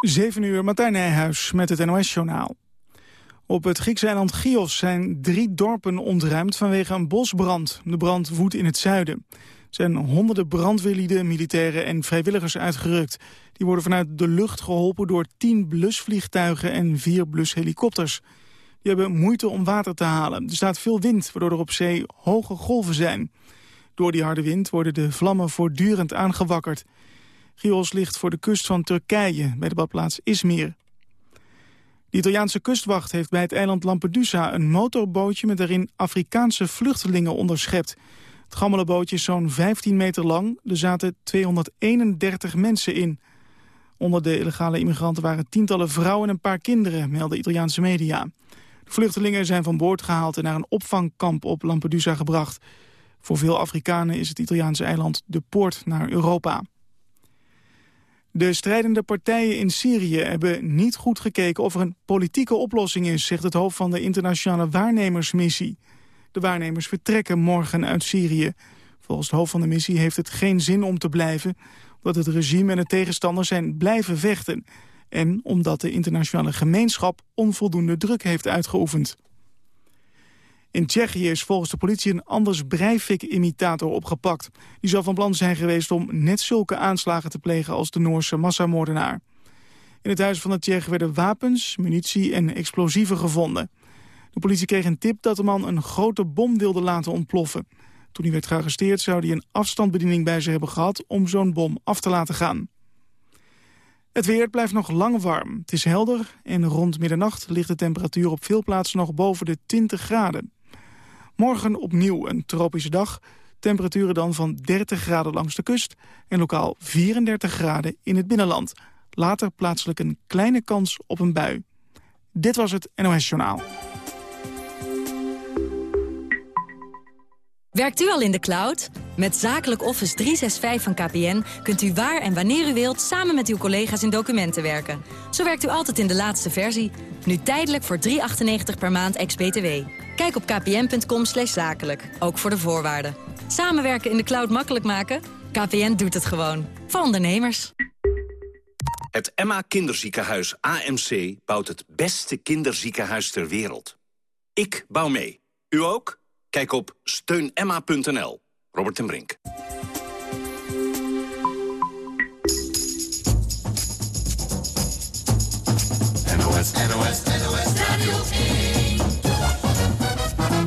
7 uur, Martijn Nijhuis met het NOS-journaal. Op het Griekse eiland Chios zijn drie dorpen ontruimd vanwege een bosbrand. De brand woedt in het zuiden. Er zijn honderden brandweerlieden, militairen en vrijwilligers uitgerukt. Die worden vanuit de lucht geholpen door tien blusvliegtuigen en vier blushelikopters. Die hebben moeite om water te halen. Er staat veel wind, waardoor er op zee hoge golven zijn. Door die harde wind worden de vlammen voortdurend aangewakkerd. Chios ligt voor de kust van Turkije, bij de badplaats Izmir. De Italiaanse kustwacht heeft bij het eiland Lampedusa... een motorbootje met daarin Afrikaanse vluchtelingen onderschept. Het gammele bootje is zo'n 15 meter lang. Er zaten 231 mensen in. Onder de illegale immigranten waren tientallen vrouwen en een paar kinderen... melden Italiaanse media. De vluchtelingen zijn van boord gehaald en naar een opvangkamp op Lampedusa gebracht. Voor veel Afrikanen is het Italiaanse eiland de poort naar Europa. De strijdende partijen in Syrië hebben niet goed gekeken of er een politieke oplossing is, zegt het hoofd van de internationale waarnemersmissie. De waarnemers vertrekken morgen uit Syrië. Volgens het hoofd van de missie heeft het geen zin om te blijven, omdat het regime en de tegenstanders zijn blijven vechten. En omdat de internationale gemeenschap onvoldoende druk heeft uitgeoefend. In Tsjechië is volgens de politie een Anders Breivik-imitator opgepakt. Die zou van plan zijn geweest om net zulke aanslagen te plegen als de Noorse massamoordenaar. In het huis van de Tsjech werden wapens, munitie en explosieven gevonden. De politie kreeg een tip dat de man een grote bom wilde laten ontploffen. Toen hij werd gearresteerd zou hij een afstandsbediening bij zich hebben gehad om zo'n bom af te laten gaan. Het weer blijft nog lang warm. Het is helder en rond middernacht ligt de temperatuur op veel plaatsen nog boven de 20 graden. Morgen opnieuw een tropische dag. Temperaturen dan van 30 graden langs de kust en lokaal 34 graden in het binnenland. Later plaatselijk een kleine kans op een bui. Dit was het NOS Journaal. Werkt u al in de cloud? Met Zakelijk Office 365 van KPN kunt u waar en wanneer u wilt... samen met uw collega's in documenten werken. Zo werkt u altijd in de laatste versie. Nu tijdelijk voor 3,98 per maand ex-BTW. Kijk op kpn.com zakelijk, ook voor de voorwaarden. Samenwerken in de cloud makkelijk maken? KPN doet het gewoon. Voor ondernemers. Het Emma Kinderziekenhuis AMC bouwt het beste kinderziekenhuis ter wereld. Ik bouw mee. U ook? Kijk op steunemma.nl. Robert ten Brink. NOS, NOS, NOS Radio 1.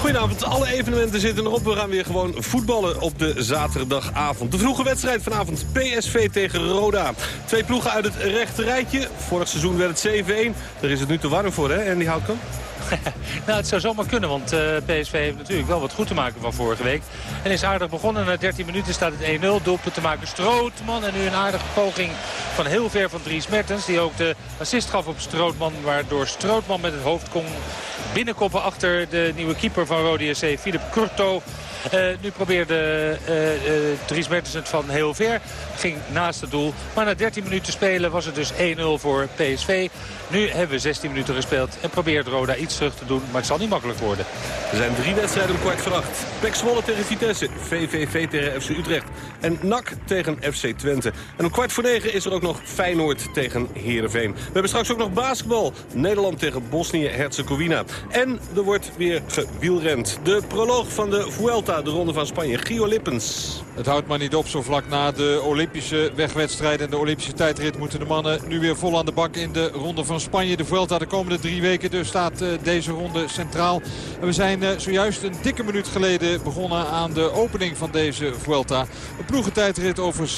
Goedenavond, alle evenementen zitten erop. We gaan weer gewoon voetballen op de zaterdagavond. De vroege wedstrijd vanavond PSV tegen Roda. Twee ploegen uit het rechte rijtje. Vorig seizoen werd het 7-1. Daar is het nu te warm voor, hè, Andy Houtkamp? nou, het zou zomaar kunnen, want eh, PSV heeft natuurlijk wel wat goed te maken van vorige week. En is aardig begonnen. Na 13 minuten staat het 1-0. Doelpunt te maken Strootman. En nu een aardige poging van heel ver van Dries Mertens. Die ook de assist gaf op Strootman. Waardoor Strootman met het hoofd kon binnenkoppen achter de nieuwe keeper van Rode SC, Philip Curto. Uh, nu probeerde uh, uh, Dries Mertens het van heel ver. Ging naast het doel. Maar na 13 minuten spelen was het dus 1-0 voor PSV. Nu hebben we 16 minuten gespeeld en probeert Roda iets terug te doen. Maar het zal niet makkelijk worden. Er zijn drie wedstrijden om kwart voor acht. Pek Zwolle tegen Vitesse, VVV tegen FC Utrecht en NAC tegen FC Twente. En om kwart voor negen is er ook nog Feyenoord tegen Heerenveen. We hebben straks ook nog basketbal. Nederland tegen Bosnië-Herzegovina. En er wordt weer gewielrend. De proloog van de Vuelta, de ronde van Spanje. Gio Lippens. Het houdt maar niet op. Zo vlak na de Olympische wegwedstrijd en de Olympische tijdrit... moeten de mannen nu weer vol aan de bak in de ronde van Spanje. De Vuelta de komende drie weken dus staat uh, deze ronde centraal. En we zijn uh, zojuist een dikke minuut geleden begonnen aan de opening van deze Vuelta. Een ploegentijdrit over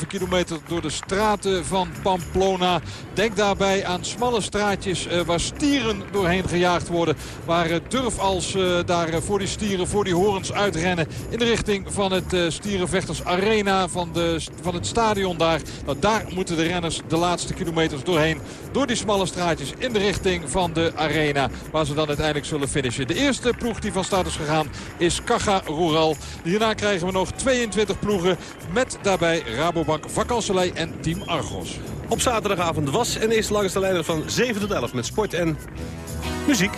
16,5 kilometer door de straten van Pamplona. Denk daarbij aan smalle straatjes uh, waar stieren doorheen gejaagd worden. Waar durf als daar voor die stieren, voor die horens uitrennen in de richting van het Stierenvechters Arena van, de, van het stadion daar. Nou, daar moeten de renners de laatste kilometers doorheen. Door die smalle straatjes in de richting van de arena. Waar ze dan uiteindelijk zullen finishen. De eerste ploeg die van start is gegaan is Caja Rural. Hierna krijgen we nog 22 ploegen. Met daarbij Rabobank, Vakanselij en Team Argos. Op zaterdagavond was en is langs de lijnen van 7 tot 11 met sport en muziek.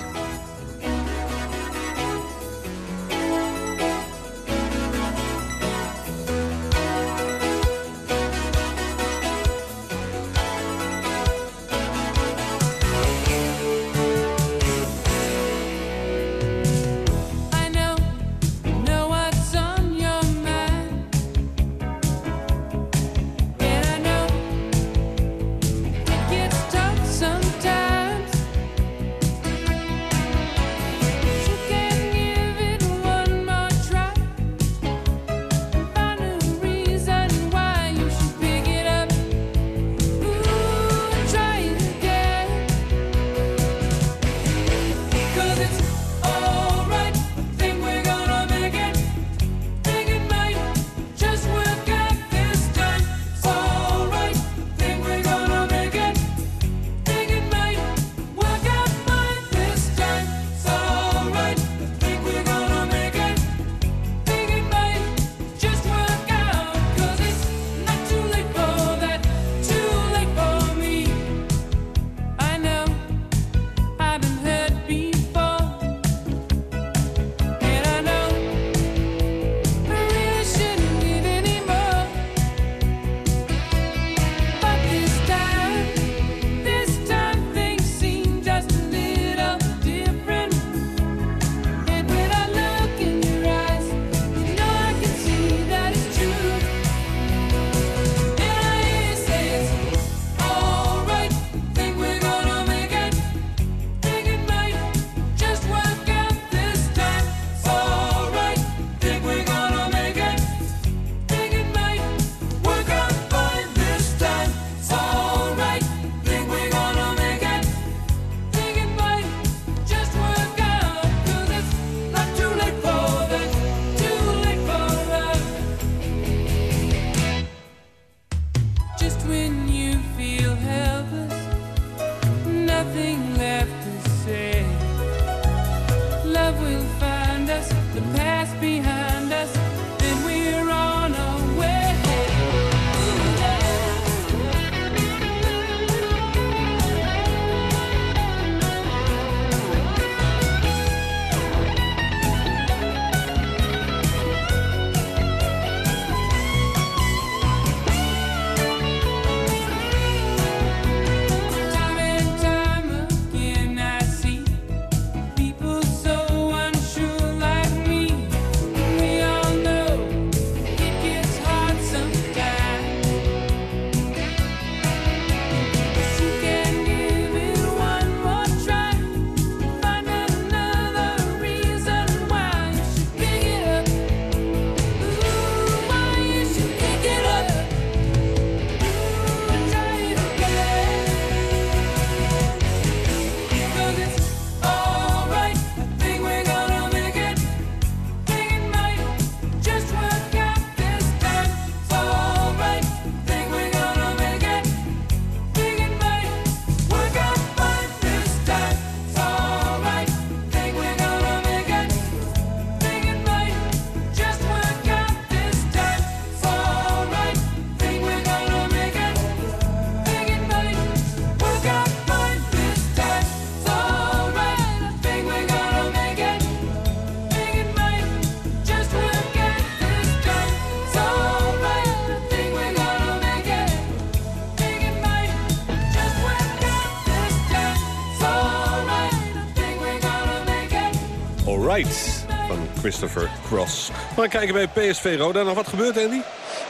Christopher Cross. Maar kijken bij PSV Roda. Nog wat gebeurt, Andy?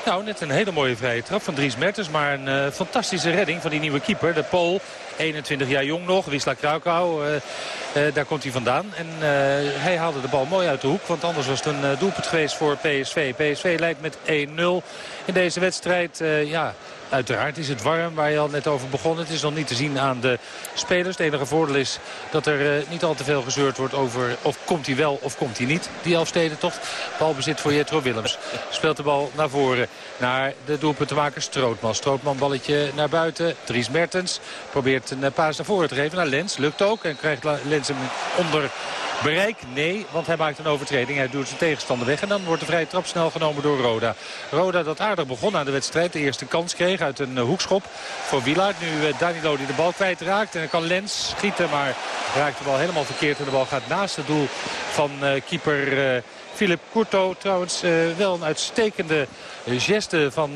Nou, net een hele mooie vrije trap van Dries Mertens. Maar een uh, fantastische redding van die nieuwe keeper. De Pool, 21 jaar jong nog. Wisla Krakau, uh, uh, daar komt hij vandaan. En hij haalde de bal mooi uit de hoek. Want anders was het een doelpunt geweest voor PSV. PSV leidt met 1-0 in deze wedstrijd. ja, Uiteraard is het warm, waar je al net over begon. Het is nog niet te zien aan de spelers. Het enige voordeel is dat er eh, niet al te veel gezeurd wordt over of komt hij wel of komt hij niet. Die Elfsteden toch. Balbezit voor Jetro Willems. Speelt de bal naar voren. Naar de doelpuntenmaker Strootman. Strootman balletje naar buiten. Dries Mertens probeert een paas naar voren te geven naar Lens. Lukt ook en krijgt Lens hem onder Bereik? Nee, want hij maakt een overtreding. Hij doet zijn tegenstander weg. En dan wordt de vrije trap snel genomen door Roda. Roda dat aardig begon aan de wedstrijd. De eerste kans kreeg uit een eh, hoekschop voor Wielaert. Nu eh, Danilo die de bal kwijtraakt. En dan kan Lens schieten, maar raakt de bal helemaal verkeerd. En de bal gaat naast het doel van uh, keeper... Philip Courto trouwens wel een uitstekende geste van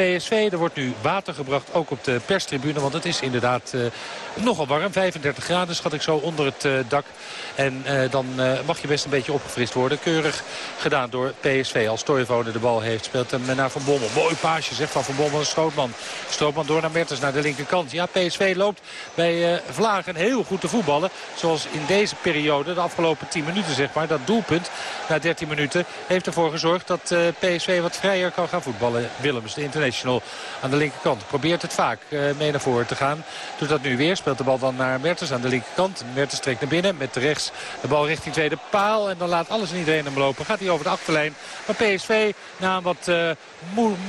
PSV. Er wordt nu water gebracht, ook op de perstribune. Want het is inderdaad nogal warm. 35 graden schat ik zo onder het dak. En uh, dan mag je best een beetje opgefrist worden. Keurig gedaan door PSV. Als Toivonen de bal heeft, speelt hem naar Van Bommel. Mooi paasje zegt van Van Bommel Strootman. Strootman door naar Mertens naar de linkerkant. Ja, PSV loopt bij Vlagen heel goed te voetballen. Zoals in deze periode, de afgelopen 10 minuten zeg maar. Dat doelpunt na 13 minuten heeft ervoor gezorgd dat PSV wat vrijer kan gaan voetballen. Willems, de international, aan de linkerkant. Probeert het vaak mee naar voren te gaan. Doet dat nu weer. Speelt de bal dan naar Mertens aan de linkerkant. Mertens trekt naar binnen met rechts de bal richting tweede paal. En dan laat alles en iedereen hem lopen. Gaat hij over de achterlijn. Maar PSV na een wat uh,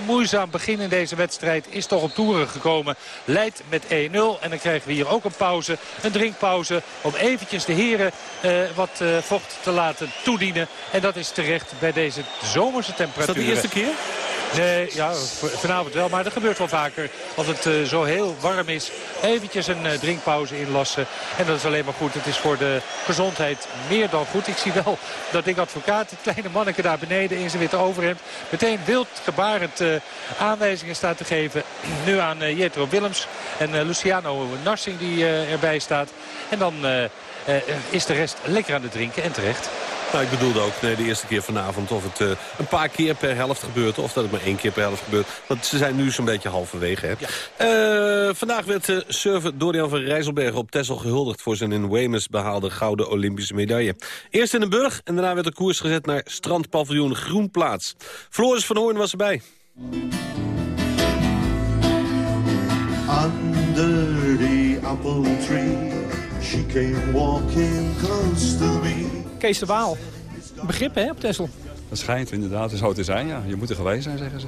moeizaam begin in deze wedstrijd is toch op toeren gekomen. Leidt met 1-0. En dan krijgen we hier ook een pauze. Een drinkpauze om eventjes de heren uh, wat uh, vocht te laten toedienen. En dat is terecht bij deze zomerse temperatuur. Is dat de eerste keer? Nee, ja, vanavond wel. Maar dat gebeurt wel vaker als het uh, zo heel warm is. Eventjes een uh, drinkpauze inlassen. En dat is alleen maar goed. Het is voor de gezondheid meer dan goed. Ik zie wel dat ik advocaat, het kleine manneke daar beneden in zijn witte overhemd... meteen wild gebarend uh, aanwijzingen staat te geven. Nu aan Jetro Willems en Luciano Narsing die erbij staat. En dan is de rest lekker aan het drinken en terecht. Nou, ik bedoelde ook nee, de eerste keer vanavond of het uh, een paar keer per helft gebeurt... of dat het maar één keer per helft gebeurt. Want ze zijn nu zo'n beetje halverwege. Hè. Ja. Uh, vandaag werd uh, surfer Dorian van Rijsselberg op Texel gehuldigd... voor zijn in Weymouth behaalde gouden Olympische medaille. Eerst in de Burg en daarna werd de koers gezet naar strandpaviljoen Groenplaats. Floris van Hoorn was erbij. Under the apple tree She came walking close to me Kees de Waal. Begrip hè, op Tessel. Dat schijnt inderdaad zo te zijn, ja. Je moet er geweest zijn, zeggen ze.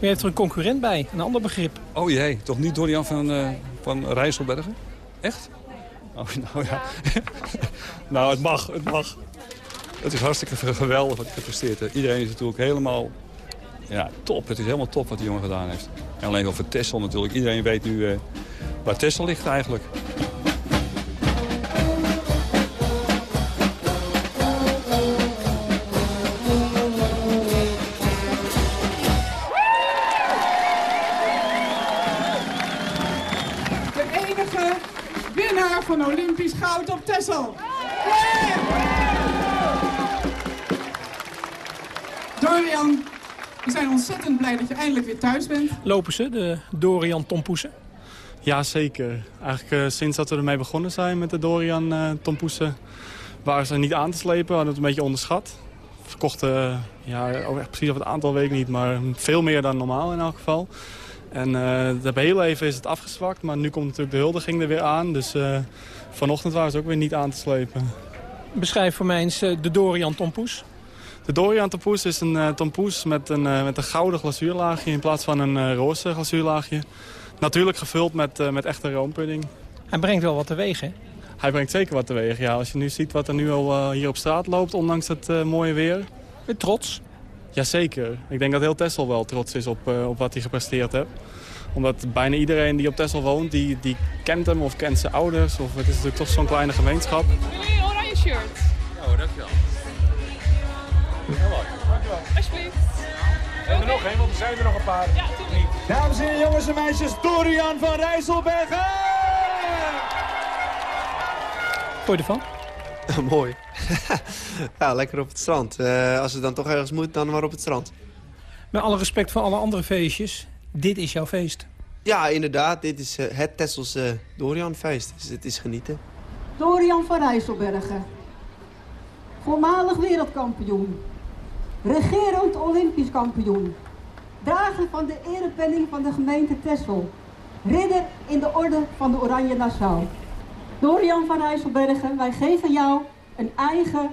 U heeft er een concurrent bij, een ander begrip. Oh jee, toch niet Dorian van, uh, van Rijsselbergen? Echt? Oh, nou ja. nou, het mag, het mag. Het is hartstikke geweldig wat hij gepresteerd heeft. Iedereen is natuurlijk helemaal ja, top. Het is helemaal top wat die jongen gedaan heeft. En alleen over Tessel natuurlijk. Iedereen weet nu uh, waar Tessel ligt eigenlijk. Dorian, we zijn ontzettend blij dat je eindelijk weer thuis bent. Lopen ze, de Dorian Tompoesen? Ja, zeker. Eigenlijk uh, sinds dat we ermee begonnen zijn met de Dorian uh, Tompoesen... waren ze niet aan te slepen, we hadden het een beetje onderschat. Verkochten, ja, oh, precies op het aantal weken niet, maar veel meer dan normaal in elk geval. En uh, heel even is het afgezwakt, maar nu komt natuurlijk de huldiging er weer aan. Dus uh, vanochtend waren ze ook weer niet aan te slepen. Beschrijf voor mij eens uh, de Dorian Tompoes. De Dorian Tompoes is een uh, tompoes met een, met een gouden glazuurlaagje in plaats van een roze glazuurlaagje. Natuurlijk gevuld met, met echte roompudding. Hij brengt wel wat teweeg, hè? Hij brengt zeker wat teweeg, ja. Als je nu ziet wat er nu al hier op straat loopt, ondanks het mooie weer. Met trots? Jazeker. Ik denk dat heel Texel wel trots is op, uh, op wat hij gepresteerd heeft. Omdat bijna iedereen die op Texel woont, die, die kent hem of kent zijn ouders. Of het is natuurlijk toch zo'n kleine gemeenschap. Jullie een oranje shirt? Oh, dankjewel. Dankjewel. Alsjeblieft. En er nog één, want er zijn er nog een paar. Ja, niet. Dames en heren, jongens en meisjes, Dorian van Rijsselbergen! Wat je ervan? Mooi. ja, lekker op het strand. Uh, als het dan toch ergens moet, dan maar op het strand. Met alle respect voor alle andere feestjes, dit is jouw feest. Ja, inderdaad. Dit is uh, het Tesselse uh, Dorianfeest. Dus het is genieten. Dorian van Rijsselbergen. Voormalig wereldkampioen. Regerend olympisch kampioen. Drager van de erepenning van de gemeente Tessel. Ridder in de orde van de Oranje Nassau. Dorian van Rijsselbergen, wij geven jou een eigen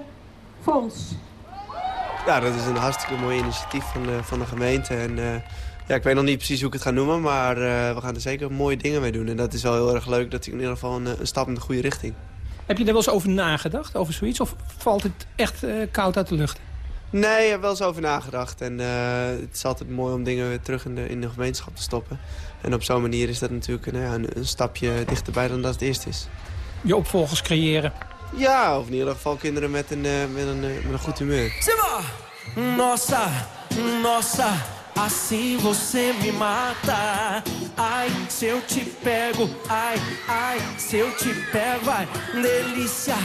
fonds. Ja, dat is een hartstikke mooi initiatief van de, van de gemeente. En, uh, ja, ik weet nog niet precies hoe ik het ga noemen, maar uh, we gaan er zeker mooie dingen mee doen. En dat is wel heel erg leuk, dat ik in ieder geval een, een, stap in de goede richting. Heb je er wel eens over nagedacht, over zoiets? Of valt het echt uh, koud uit de lucht? Nee, ik heb wel eens over nagedacht. En het is altijd mooi om dingen weer terug in de, in de gemeenschap te stoppen. En op zo'n manier is dat natuurlijk nou ja, een, een stapje dichterbij dan dat het eerst is je opvolgers creëren. Ja, of in ieder geval kinderen met een, uh, met een, uh, met een goed humeur. Simba! Nossa, nossa, assim você me mata. Ai, se eu te pego, ai, ai, se eu te pego, ai, delícia,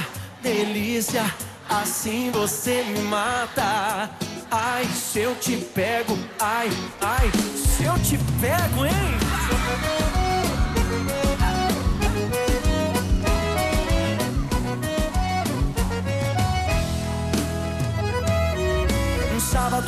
delícia, assim você me mata. Ai, se eu te pego, ai, ai, se eu te pego, hein?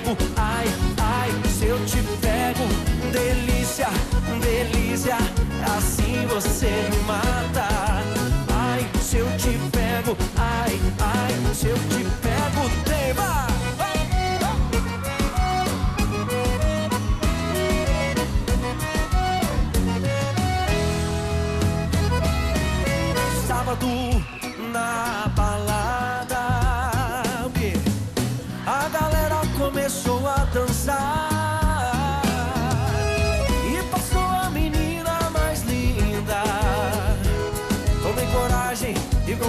pego, ai, ai, se eu te pego delícia, delícia, assim você me mata. Ai, se eu te pego, ai, ai, se eu te pego, tema. Sábado na balada,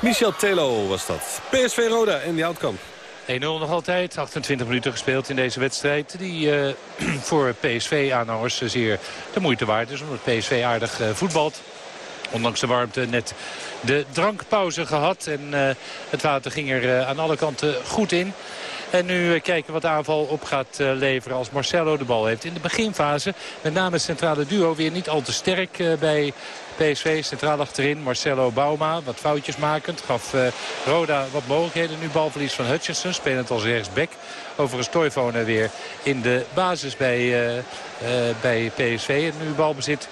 Michel Telo was dat. PSV Roda en die Houtkamp. 1-0 nog altijd, 28 minuten gespeeld in deze wedstrijd. Die uh, voor PSV-aanhangers zeer de moeite waard is. Omdat PSV aardig uh, voetbalt. Ondanks de warmte net de drankpauze gehad. En uh, het water ging er aan alle kanten goed in. En nu kijken wat de aanval op gaat leveren als Marcelo de bal heeft. In de beginfase, met name het centrale duo, weer niet al te sterk bij PSV centraal achterin. Marcelo Bauma, wat foutjes makend. Gaf uh, Roda wat mogelijkheden. Nu balverlies van Hutchinson, spelend als rechtsback. Overigens Toivonen weer in de basis bij, uh, uh, bij PSV. En nu balbezit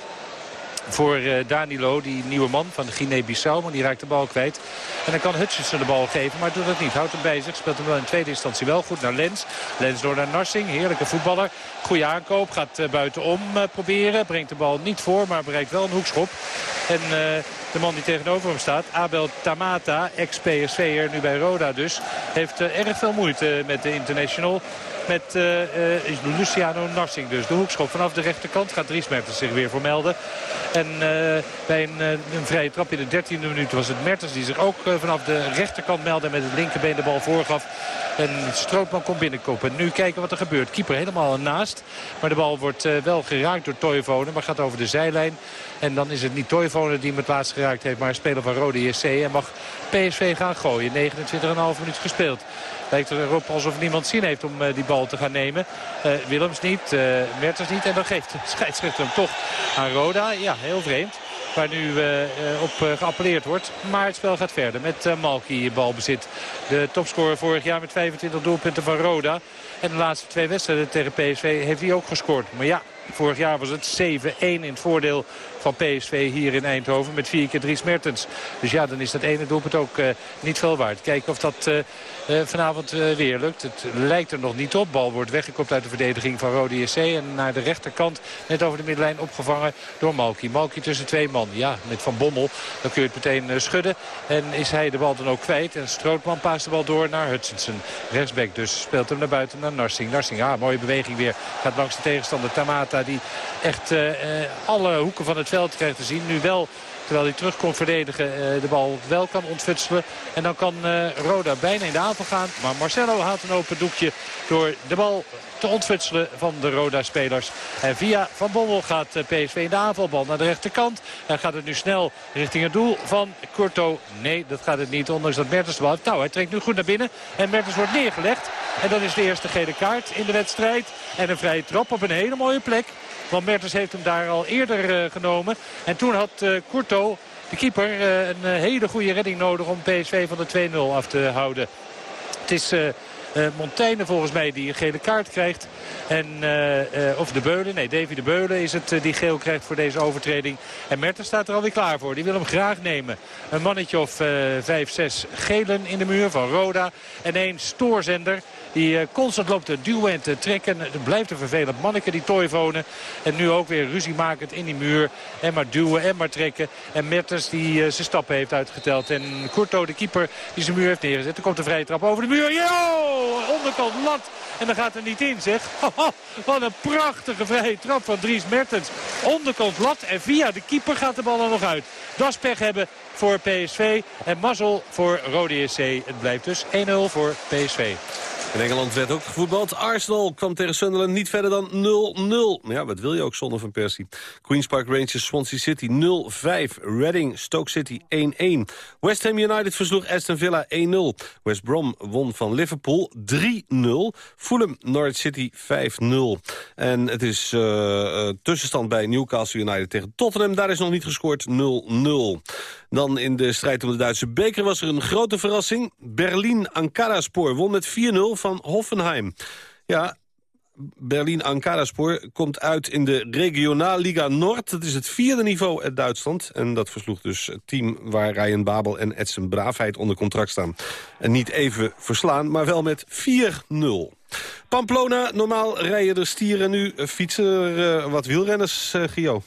voor uh, Danilo, die nieuwe man van Guinea-Bissau. Maar die raakt de bal kwijt. En dan kan Hutchinson de bal geven, maar doet dat niet. Houdt hem bij zich, speelt hem wel in tweede instantie wel goed naar Lens. Lens door naar Narsing, heerlijke voetballer. Goede aankoop, gaat uh, buitenom uh, proberen. Brengt de bal niet voor, maar bereikt wel een hoekschop. En de man die tegenover hem staat, Abel Tamata, ex-PSV'er, nu bij Roda dus... heeft erg veel moeite met de international met uh, uh, Luciano Narsing dus. De hoekschop vanaf de rechterkant gaat Dries Mertens zich weer voor melden. En bij een, een, vrije trap in de 13e minuut was het Mertens die zich ook vanaf de rechterkant meldde... en met het linkerbeen de bal voorgaf. En Strootman komt binnenkopen. Nu kijken wat er gebeurt. Keeper helemaal naast. Maar de bal wordt wel geraakt door Toivonen, maar gaat over de zijlijn. En dan is het niet Toivonen die hem het laatst geraakt heeft, maar een speler van Rode JC. En mag PSV gaan gooien. 29,5 minuut gespeeld. Lijkt erop alsof niemand zin heeft om uh, die bal te gaan nemen. Uh, Willems niet, uh, Mertens niet. En dan geeft de scheidsrechter hem toch aan Roda. Ja, heel vreemd. Waar nu op geappelleerd wordt. Maar het spel gaat verder met Malki balbezit. De topscorer vorig jaar met 25 doelpunten van Roda. En de laatste twee wedstrijden tegen PSV heeft hij ook gescoord. Maar ja, vorig jaar was het 7-1 in het voordeel van PSV hier in Eindhoven met vier keer Dries Mertens. Dus ja, dan is dat ene doelpunt ook niet veel waard. Kijken of dat vanavond weer lukt. Het lijkt er nog niet op. Bal wordt weggekopt uit de verdediging van Rode JC. En naar de rechterkant net over de middenlijn opgevangen door Malky. Malky tussen twee man. Ja, met Van Bommel. Dan kun je het meteen schudden. En is hij de bal dan ook kwijt. En Strootman paast de bal door naar Hutchinson. Rechtsback dus speelt hem naar buiten naar Narsing. Narsing, ja, mooie beweging weer. Gaat langs de tegenstander Tamata. Die echt alle hoeken van het veld krijgt te zien. Nu wel terwijl hij terug kon verdedigen, de bal wel kan ontfutselen. En dan kan Roda bijna in de aanval gaan. Maar Marcelo haalt een open doekje door de bal te ontfutselen van de Roda-spelers. En via Van Bommel gaat PSV in de aanvalbal naar de rechterkant. En gaat het nu snel richting het doel van Kurto. Nee, dat gaat het niet, ondanks dat Mertens de bal. Nou, hij trekt nu goed naar binnen. En Mertens wordt neergelegd. En dat is de eerste gele kaart in de wedstrijd. En een vrije trap op een hele mooie plek. Want Mertens heeft hem daar al eerder uh, genomen. En toen had uh, Courto, de keeper, uh, een hele goede redding nodig om PSV van de 2-0 af te houden. Het is... Uh, Montaigne volgens mij die een gele kaart krijgt. En, of de Beulen, nee Davy de Beulen is het die geel krijgt voor deze overtreding. En Mertens staat er alweer klaar voor. Die wil hem graag nemen. Een mannetje of 5, 6 gelen in de muur van Roda. En één stoorzender die constant loopt te duwen en te trekken. Het blijft een vervelend manneke die Toivonen. En nu ook weer ruzie makend in die muur. En maar duwen en maar trekken. En Mertens die zijn stappen heeft uitgeteld. En Courto de keeper die zijn muur heeft neergezet. Er komt een vrije trap over de muur. Yo! onderkant lat. En dan gaat er niet in, zeg. Wat een prachtige vrije trap van Dries Mertens. Onderkant lat en via de keeper gaat de bal er nog uit. Das pech hebben voor PSV en mazzel voor Rode SC. Het blijft dus 1-0 voor PSV. In Engeland werd ook gevoetbald. Arsenal kwam tegen Sunderland niet verder dan 0-0. Ja, wat wil je ook zonder Van Persie? Queen's Park Rangers, Swansea City 0-5. Reading, Stoke City 1-1. West Ham United versloeg Aston Villa 1-0. West Brom won van Liverpool 3-0. Fulham, Norwich City 5-0. En het is uh, uh, tussenstand bij Newcastle United tegen Tottenham. Daar is nog niet gescoord 0-0. Dan in de strijd om de Duitse beker was er een grote verrassing. Berlin-Ankara-spoor won met 4-0 van Hoffenheim. Ja, Berlin Ankaraspor komt uit in de Regionalliga Noord. Dat is het vierde niveau uit Duitsland. En dat versloeg dus het team waar Ryan Babel en Edson Braafheid onder contract staan. En niet even verslaan, maar wel met 4-0. Pamplona, normaal rijden de stieren nu fietsen er uh, wat wielrenners, uh, Gio.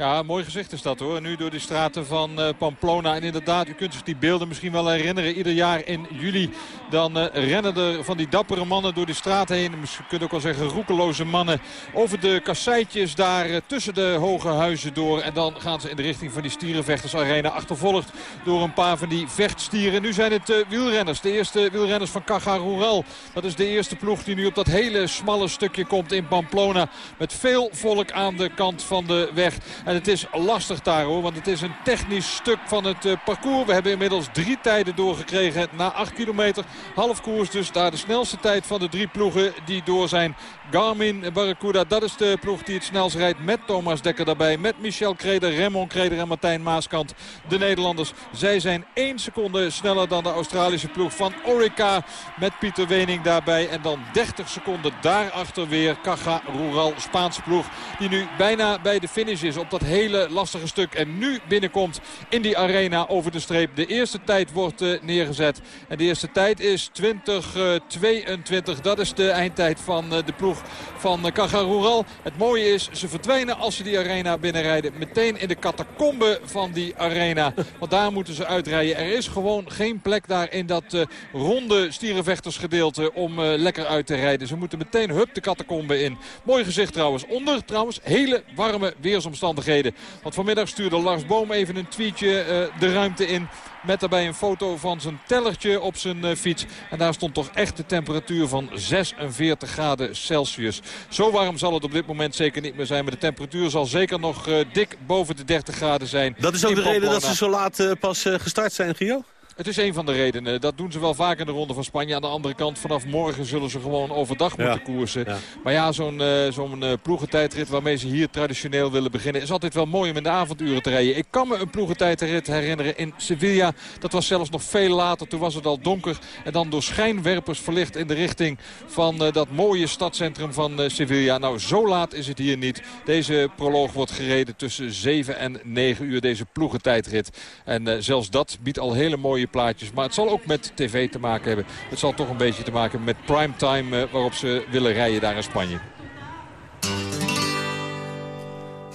Ja, mooi gezicht is dat hoor. Nu door de straten van uh, Pamplona. En inderdaad, u kunt zich die beelden misschien wel herinneren. Ieder jaar in juli dan uh, rennen er van die dappere mannen door de straat heen. Je kunt ook wel zeggen roekeloze mannen. Over de kasseitjes daar uh, tussen de hoge huizen door. En dan gaan ze in de richting van die stierenvechtersarena. Achtervolgd door een paar van die vechtstieren. Nu zijn het wielrenners. De eerste wielrenners van Caja Rural. Dat is de eerste ploeg die nu op dat hele smalle stukje komt in Pamplona. Met veel volk aan de kant van de weg. En het is lastig daar hoor, want het is een technisch stuk van het uh, parcours. We hebben inmiddels drie tijden doorgekregen na 8 kilometer. Half koers dus daar de snelste tijd van de drie ploegen die door zijn. Garmin Barracuda, dat is de ploeg die het snelst rijdt met Thomas Dekker daarbij. Met Michel Kreder, Raymond Kreder en Martijn Maaskant. De Nederlanders, zij zijn 1 seconde sneller dan de Australische ploeg van Orica. Met Pieter Wening daarbij. En dan 30 seconden daarachter weer Caja Rural, Spaanse ploeg. Die nu bijna bij de finish is op dat hele lastige stuk. En nu binnenkomt in die arena over de streep. De eerste tijd wordt uh, neergezet. En de eerste tijd is 20-22. Dat is de eindtijd van uh, de ploeg van Caja. Het mooie is, ze verdwijnen als ze die arena binnenrijden. Meteen in de catacombe van die arena. Want daar moeten ze uitrijden. Er is gewoon geen plek daar in dat ronde stierenvechtersgedeelte om lekker uit te rijden. Ze moeten meteen hup de catacombe in. Mooi gezicht trouwens. Onder trouwens hele warme weersomstandigheden. Want vanmiddag stuurde Lars Boom even een tweetje uh, de ruimte in. Met daarbij een foto van zijn tellertje op zijn uh, fiets. En daar stond toch echt de temperatuur van 46 graden Celsius. Zo warm zal het op dit moment zeker niet meer zijn. Maar de temperatuur zal zeker nog uh, dik boven de 30 graden zijn. Dat is ook de reden dat ze zo laat pas gestart zijn, Gio? Het is een van de redenen. Dat doen ze wel vaak in de Ronde van Spanje. Aan de andere kant, vanaf morgen zullen ze gewoon overdag moeten ja. koersen. Ja. Maar ja, zo'n uh, zo'n uh, ploegentijdrit waarmee ze hier traditioneel willen beginnen... is altijd wel mooi om in de avonduren te rijden. Ik kan me een ploegentijdrit herinneren in Sevilla. Dat was zelfs nog veel later. Toen was het al donker. En dan door schijnwerpers verlicht in de richting van uh, dat mooie stadcentrum van Sevilla. Nou, zo laat is het hier niet. Deze proloog wordt gereden tussen 7 en 9 uur. Deze ploegentijdrit. En zelfs dat biedt al hele mooie plaatjes. Maar het zal ook met tv te maken hebben. Het zal toch een beetje te maken hebben met primetime uh, waarop ze willen rijden daar in Spanje.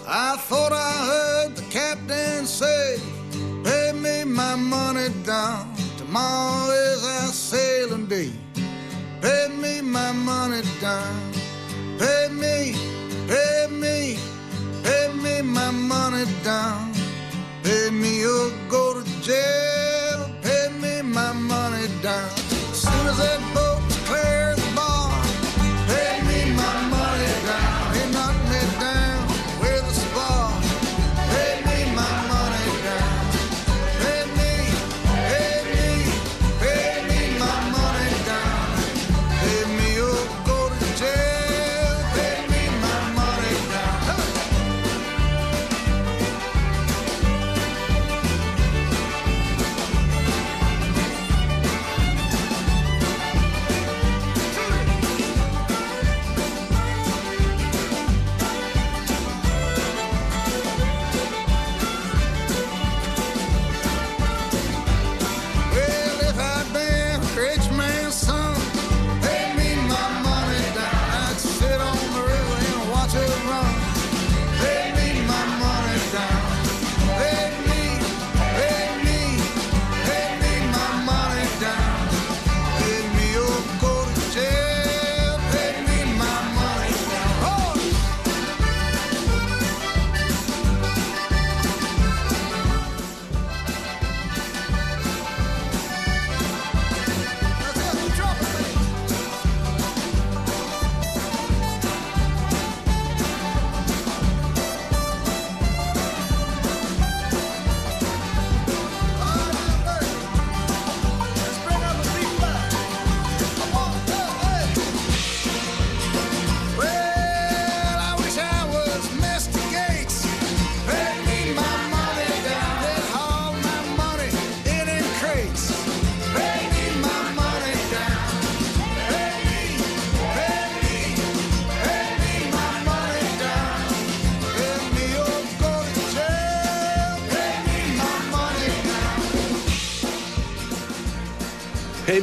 I thought I heard the captain say Pay me my money down Tomorrow is our sailing day Pay me my money down Pay me, pay me, pay me my money down Pay me or go to jail my money down. As soon as that boat clears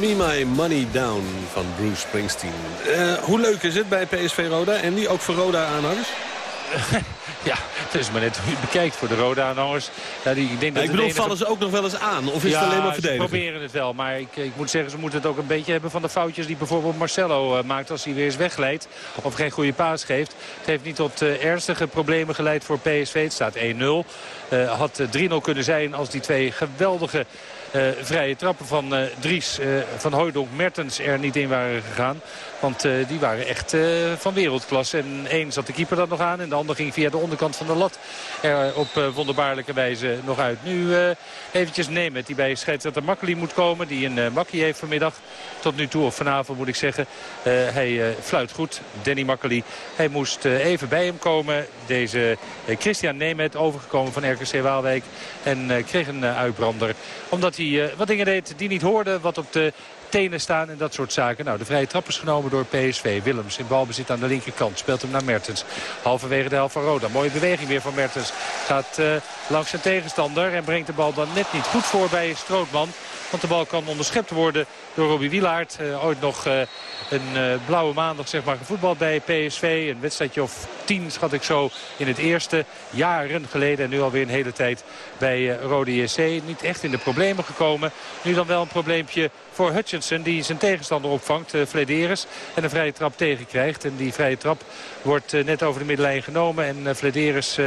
me my money down van Bruce Springsteen. Uh, hoe leuk is het bij PSV Roda? En die ook voor Roda-aanhangers? ja, het is maar net hoe je het bekijkt voor de Roda-aanhangers. Ja, die, ik denk dat ik bedoel, vallen ze ook nog wel eens aan? Of is ja, het alleen maar verdedigen? ze proberen het wel. Maar ik, ik moet zeggen, ze moeten het ook een beetje hebben van de foutjes... die bijvoorbeeld Marcelo uh, maakt als hij weer eens wegglijdt. Of geen goede paas geeft. Het heeft niet tot uh, ernstige problemen geleid voor PSV. Het staat 1-0. Uh, had 3-0 kunnen zijn als die twee geweldige vrije trappen van uh, Dries, uh, van Hooydonk, Mertens er niet in waren gegaan. Want die waren echt van wereldklasse. En één zat de keeper dat nog aan en de ander ging via de onderkant van de lat er op wonderbaarlijke wijze nog uit. Nu eventjes Nemet die bij scheidsrechter Makkeli moet komen. Die een makkie heeft vanmiddag. Tot nu toe, of vanavond moet ik zeggen. hij fluit goed, Danny Makkeli. Hij moest even bij hem komen. Deze Christian Nemet, overgekomen van RKC Waalwijk. En kreeg een uitbrander. Omdat hij wat dingen deed die niet hoorden. Wat op de tenen staan en dat soort zaken. Nou, de vrije trap is genomen door PSV. Willems in balbezit aan de linkerkant. Speelt hem naar Mertens. Halverwege de helft van Roda. Mooie beweging weer van Mertens. Gaat uh, langs zijn tegenstander en brengt de bal dan net niet goed voor bij Strootman. Want de bal kan onderschept worden door Robbie Wielaert. Uh, ooit nog uh, een uh, blauwe maandag zeg maar, gevoetbald bij PSV. Een wedstrijdje of tien schat ik zo in het eerste. Jaren geleden en nu alweer een hele tijd bij Rode JC. Niet echt in de problemen gekomen. Nu dan wel een probleempje voor Hutchinson die zijn tegenstander opvangt. Uh, Flederis en een vrije trap tegenkrijgt. En die vrije trap wordt net over de middenlijn genomen. En uh, Flederis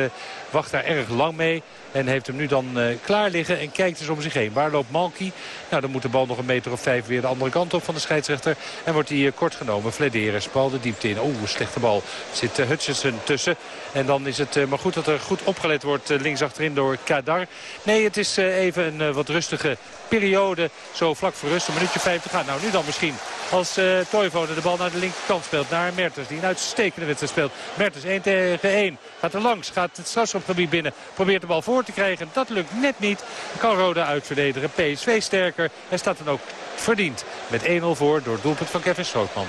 wacht daar erg lang mee. En heeft hem nu dan uh, klaar liggen en kijkt dus om zich heen. Waar loopt Malky? Nou, dan moet de bal nog een meter of vijf weer de andere kant op van de scheidsrechter. En wordt hij uh, kort genomen. Flederis, bal de diepte in. Oeh, slechte bal. Zit uh, Hutchinson tussen. En dan is het maar goed dat er goed opgelet wordt links achterin door Kadar. Nee, het is even een wat rustige periode. Zo vlak voor rust, een minuutje vijf te gaan. Nou, nu dan misschien als uh, Toivonen de bal naar de linkerkant speelt. Naar Mertens, die een uitstekende wedstrijd speelt. Mertens 1 tegen 1. Gaat er langs, gaat het strafschopgebied binnen. Probeert de bal voor te krijgen. Dat lukt net niet. Kan Roda uitverdedigen. PSV sterker. En staat dan ook verdiend. Met 1-0 voor door doelpunt van Kevin Strootman.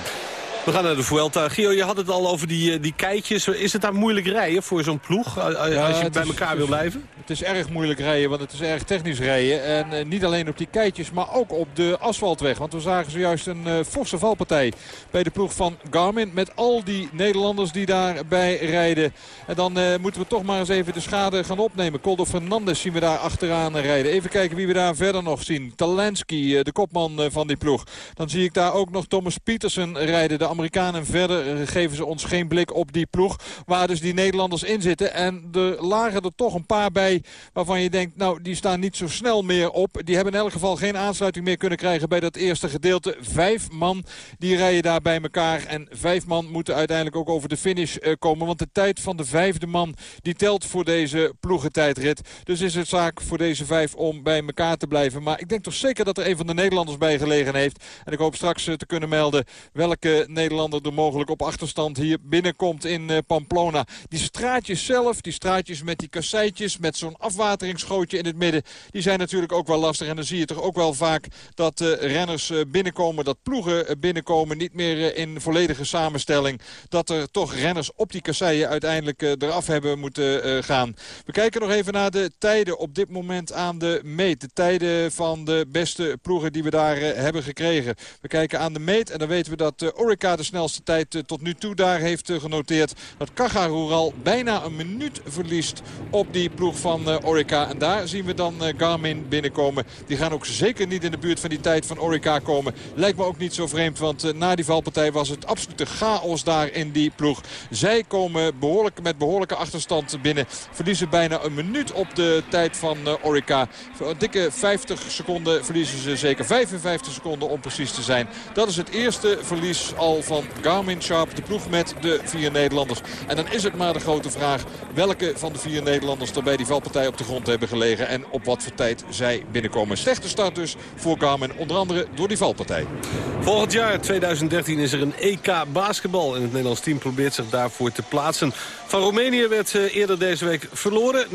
We gaan naar de Vuelta. Gio, je had het al over die, die keitjes. Is het daar moeilijk rijden voor zo'n ploeg? Als ja, je bij is, elkaar wil blijven? Het is erg moeilijk rijden, want het is erg technisch rijden. En niet alleen op die keitjes, maar ook op de asfaltweg. Want we zagen zojuist een uh, forse valpartij bij de ploeg van Garmin. Met al die Nederlanders die daarbij rijden. En dan moeten we toch maar eens even de schade gaan opnemen. Coldo Fernandes zien we daar achteraan rijden. Even kijken wie we daar verder nog zien. Talansky, de kopman van die ploeg. Dan zie ik daar ook nog Thomas Pietersen rijden. De Amerikanen verder geven ze ons geen blik op die ploeg. Waar dus die Nederlanders in zitten. En er lagen er toch een paar bij waarvan je denkt, nou die staan niet zo snel meer op. Die hebben in elk geval geen aansluiting meer kunnen krijgen bij dat eerste gedeelte. Vijf man die rijden daar bij elkaar. En vijf man moeten uiteindelijk ook over de finish uh, komen. Want de tijd van de vijfde man die telt voor deze ploegentijdrit. Dus is het zaak voor deze vijf om bij elkaar te blijven. Maar ik denk toch zeker dat er een van de Nederlanders bij gelegen heeft. En ik hoop straks uh, te kunnen melden welke Nederlander er mogelijk op achterstand hier binnenkomt in uh, Pamplona. Die straatjes zelf, die straatjes met die kasseitjes, met zo'n afwateringsgootje in het midden. Die zijn natuurlijk ook wel lastig. En dan zie je toch ook wel vaak dat uh, renners uh, binnenkomen, dat ploegen binnenkomen. Niet meer in volledige samenstelling. Dat er toch renners op die kasseien uiteindelijk eraf hebben moeten gaan. We kijken nog even naar de tijden op dit moment aan de meet. De tijden van de beste ploegen die we daar hebben gekregen. We kijken aan de meet en dan weten we dat Orica de snelste tijd tot nu toe daar heeft genoteerd. Dat Caja Rural bijna een minuut verliest op die ploeg van uh, Orica. En daar zien we dan Garmin binnenkomen. Die gaan ook zeker niet in de buurt van die tijd van Orica komen. Lijkt me ook niet zo vreemd, want na die valpartij was het absolute chaos daar in die ploeg. Zij komen behoorlijk, met behoorlijke achterstand binnen. Verliezen bijna een minuut op de tijd van Orica. Een dikke 50 seconden verliezen ze zeker 55 seconden om precies te zijn. Dat is het eerste verlies al van Garmin Sharp, de ploeg met de vier Nederlanders. En dan is het maar de grote vraag welke van de vier Nederlanders er bij die valpartij op de grond hebben gelegen. En op wat voor tijd zij binnenkomen. Slechte start dus voor Garmin. Onder andere door die valpartij. Volgend jaar, 2013, is er een EK basketbal. En het Nederlands team probeert zich daarvoor te plaatsen. Van Roemenië werd uh, eerder deze week verloren. 90-84.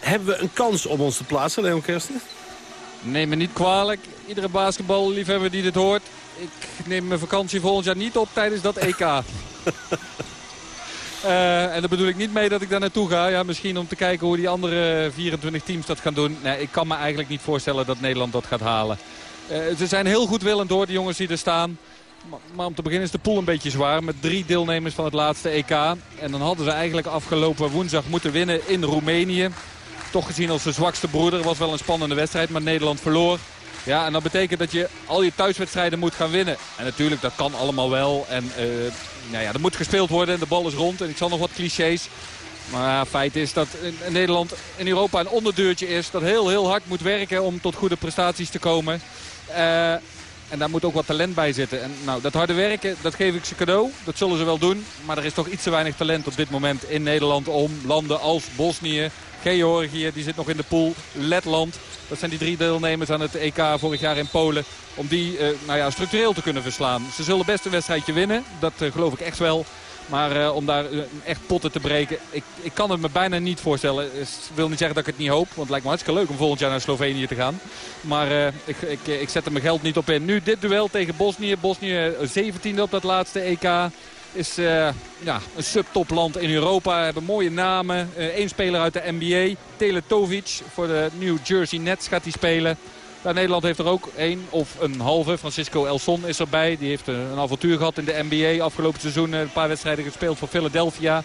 Hebben we een kans om ons te plaatsen, Leon Kersten? Neem me niet kwalijk. Iedere basketballiefhebber die dit hoort. Ik neem mijn vakantie volgend jaar niet op tijdens dat EK. Uh, en daar bedoel ik niet mee dat ik daar naartoe ga. Ja, misschien om te kijken hoe die andere 24 teams dat gaan doen. Nee, ik kan me eigenlijk niet voorstellen dat Nederland dat gaat halen. ze zijn heel goed willend door, de jongens die er staan. Maar om te beginnen is de pool een beetje zwaar. Met drie deelnemers van het laatste EK. En dan hadden ze eigenlijk afgelopen woensdag moeten winnen in Roemenië. Toch gezien als de zwakste broeder. was wel een spannende wedstrijd, maar Nederland verloor. Ja, en dat betekent dat je al je thuiswedstrijden moet gaan winnen. En natuurlijk, dat kan allemaal wel. En uh, nou ja, er moet gespeeld worden en de bal is rond. En ik zal nog wat clichés. Maar feit is dat Nederland in Europa een onderdeurtje is. Dat heel, heel hard moet werken om tot goede prestaties te komen. Uh, en daar moet ook wat talent bij zitten. En nou, dat harde werken, dat geef ik ze cadeau. Dat zullen ze wel doen. Maar er is toch iets te weinig talent op dit moment in Nederland om landen als Bosnië, Georgië, die zit nog in de pool, Letland. Dat zijn die drie deelnemers aan het EK vorig jaar in Polen. Om die uh, nou ja, structureel te kunnen verslaan. Ze zullen best een wedstrijdje winnen. Dat uh, geloof ik echt wel. Maar uh, om daar echt potten te breken, ik, ik kan het me bijna niet voorstellen. Ik wil niet zeggen dat ik het niet hoop, want het lijkt me hartstikke leuk om volgend jaar naar Slovenië te gaan. Maar ik, ik, ik zet er mijn geld niet op in. Nu dit duel tegen Bosnië. Bosnië 17e op dat laatste EK. Is uh, ja, een subtopland in Europa. Hebben mooie namen. Eén speler uit de NBA. Teletovic voor de New Jersey Nets gaat hij spelen. Nederland heeft er ook één of een halve. Francisco Elson is erbij. Die heeft een avontuur gehad in de NBA. Afgelopen seizoen een paar wedstrijden gespeeld voor Philadelphia.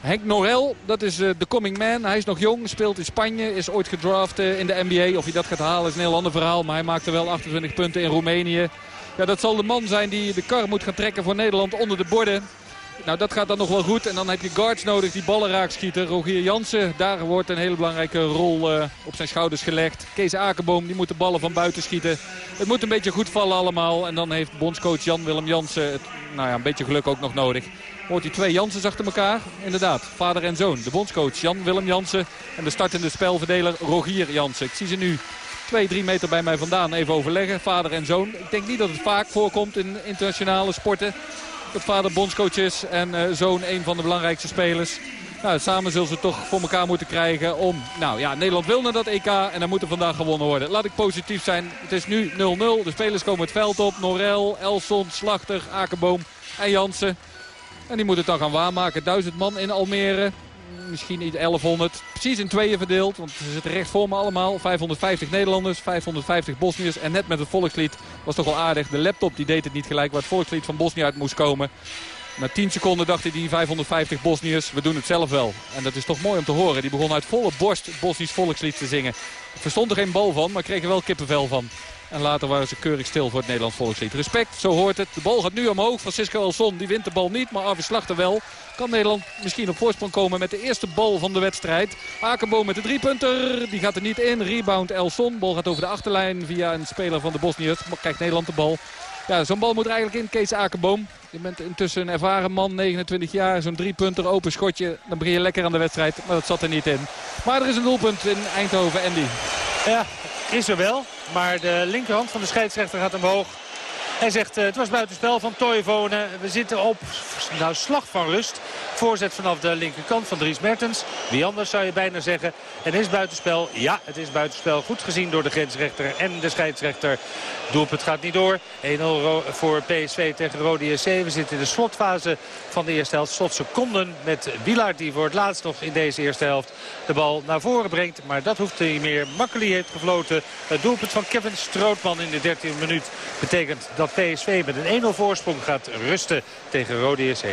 Henk Norel, dat is de coming man. Hij is nog jong, speelt in Spanje, is ooit gedraft in de NBA. Of hij dat gaat halen is een heel ander verhaal. Maar hij maakte wel 28 punten in Roemenië. Ja, dat zal de man zijn die de kar moet gaan trekken voor Nederland onder de borden. Nou, dat gaat dan nog wel goed. En dan heb je guards nodig die ballen raak schieten. Rogier Jansen, daar wordt een hele belangrijke rol uh, op zijn schouders gelegd. Kees Akerboom, die moet de ballen van buiten schieten. Het moet een beetje goed vallen allemaal. En dan heeft bondscoach Jan-Willem Jansen het, nou ja, een beetje geluk ook nog nodig. Hoort hij twee Jansen achter elkaar? Inderdaad, vader en zoon. De bondscoach Jan-Willem Jansen en de startende spelverdeler Rogier Jansen. Ik zie ze nu twee, drie meter bij mij vandaan even overleggen. Vader en zoon. Ik denk niet dat het vaak voorkomt in internationale sporten dat vader bondscoach is en uh, zoon een van de belangrijkste spelers. Nou, samen zullen ze toch voor elkaar moeten krijgen om... Nou ja, Nederland wil naar dat EK en dan moet er vandaag gewonnen worden. Laat ik positief zijn. Het is nu 0-0. De spelers komen het veld op. Norel, Elson, Slachter, Akerboom en Jansen. En die moeten het dan gaan waarmaken. Duizend man in Almere misschien niet 1100. Precies in tweeën verdeeld. Want ze zitten recht voor me allemaal. 550 Nederlanders, 550 Bosniërs. En net met het volkslied was toch wel aardig. De laptop die deed het niet gelijk waar het volkslied van Bosnië uit moest komen. Na 10 seconden dachten die 550 Bosniërs, we doen het zelf wel. En dat is toch mooi om te horen. Die begon uit volle borst het Bosnisch volkslied te zingen. Verstond er geen bal van, maar kreeg er wel kippenvel van. En later waren ze keurig stil voor het Nederlands volkslied. Respect, zo hoort het. De bal gaat nu omhoog. Francisco Elson die wint de bal niet, maar Arvid Slachter wel. Kan Nederland misschien op voorsprong komen met de eerste bal van de wedstrijd. Akenboom met de driepunter. Die gaat er niet in. Rebound Elson. Bal gaat over de achterlijn via een speler van de Bosniërs. Krijgt Nederland de bal. Ja, zo'n bal moet er eigenlijk in. Kees Akenboom. Je bent intussen een ervaren man, 29 jaar. Zo'n driepunter, open schotje. Dan begin je lekker aan de wedstrijd. Maar dat zat er niet in. Maar er is een doelpunt in Eindhoven, Andy. Ja, is er wel. Maar de linkerhand van de scheidsrechter gaat omhoog. Hij zegt uh, het was buitenspel van Toivonen. We zitten op nou, slag van rust. Voorzet vanaf de linkerkant van Dries Mertens. Wie anders zou je bijna zeggen. En is buitenspel? Ja, het is buitenspel. Goed gezien door de grensrechter en de scheidsrechter. Doelpunt gaat niet door. 1-0 voor PSV tegen Rode SC. We zitten in de slotfase van de eerste helft. Slotseconden met Wilaard die voor het laatst nog in deze eerste helft de bal naar voren brengt. Maar dat hoeft niet meer. Makkeli heeft gefloten. Het doelpunt van Kevin Strootman in de 13e minuut betekent dat PSV met een 1-0 voorsprong gaat rusten tegen Rode SC.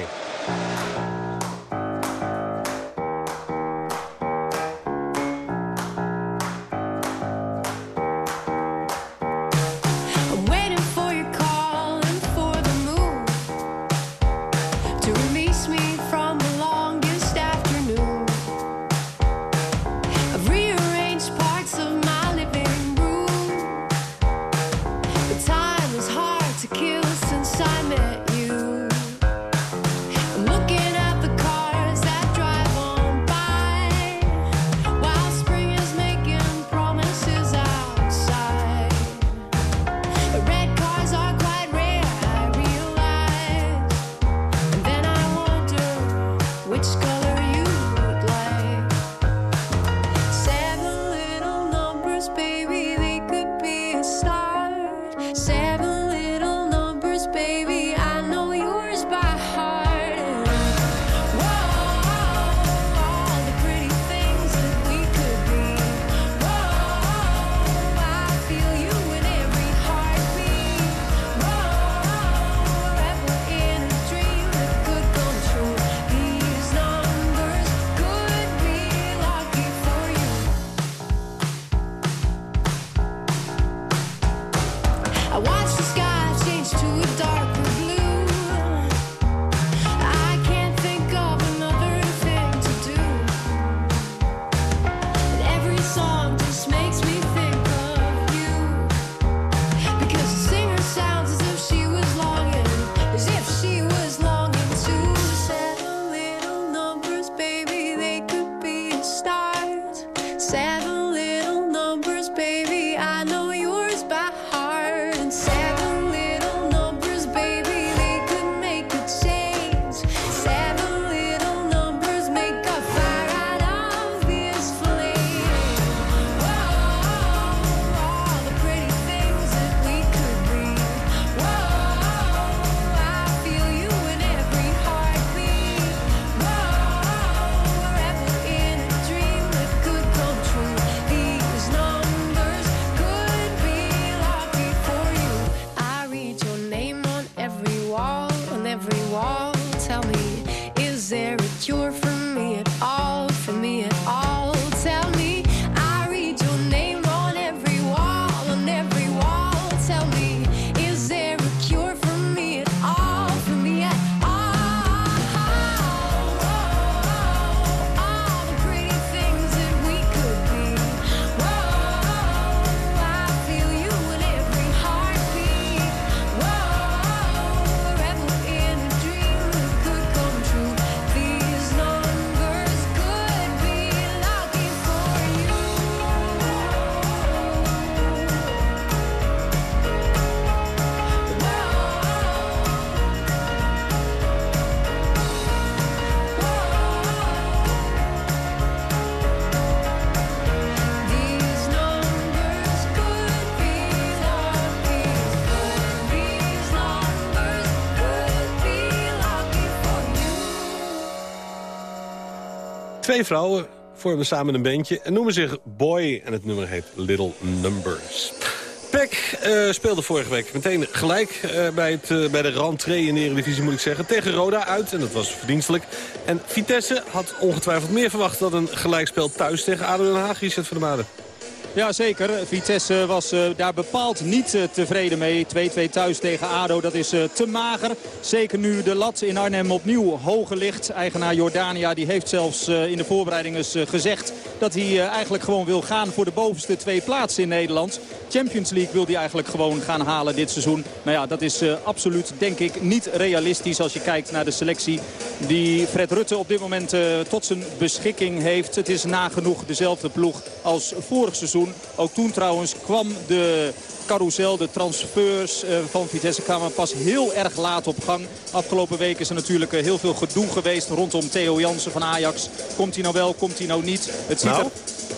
Twee vrouwen vormen samen een bandje en noemen zich Boy. En het nummer heet Little Numbers. Peck eh, speelde vorige week meteen gelijk eh, bij, het, eh, bij de rentree in de Eredivisie, moet ik zeggen. Tegen Roda uit, en dat was verdienstelijk. En Vitesse had ongetwijfeld meer verwacht dan een gelijkspel thuis tegen ADO Den Haag. Richard van der Maden. Ja, zeker. Vitesse was eh, daar bepaald niet eh, tevreden mee. 2-2 thuis tegen ADO, dat is eh, te mager. Zeker nu de lat in Arnhem opnieuw hoger ligt. Eigenaar Jordania die heeft zelfs in de voorbereiding gezegd... dat hij eigenlijk gewoon wil gaan voor de bovenste twee plaatsen in Nederland. Champions League wil hij eigenlijk gewoon gaan halen dit seizoen. Nou ja, dat is eh, absoluut, denk ik, niet realistisch... als je kijkt naar de selectie die Fred Rutte op dit moment eh, tot zijn beschikking heeft. Het is nagenoeg dezelfde ploeg als vorig seizoen. Ook toen trouwens kwam de carousel, de transfers eh, van Vitesse kwamen pas heel erg laat op gang. Afgelopen week is er natuurlijk eh, heel veel gedoe geweest rondom Theo Jansen van Ajax. Komt hij nou wel, komt hij nou niet? Het ziet, Nou?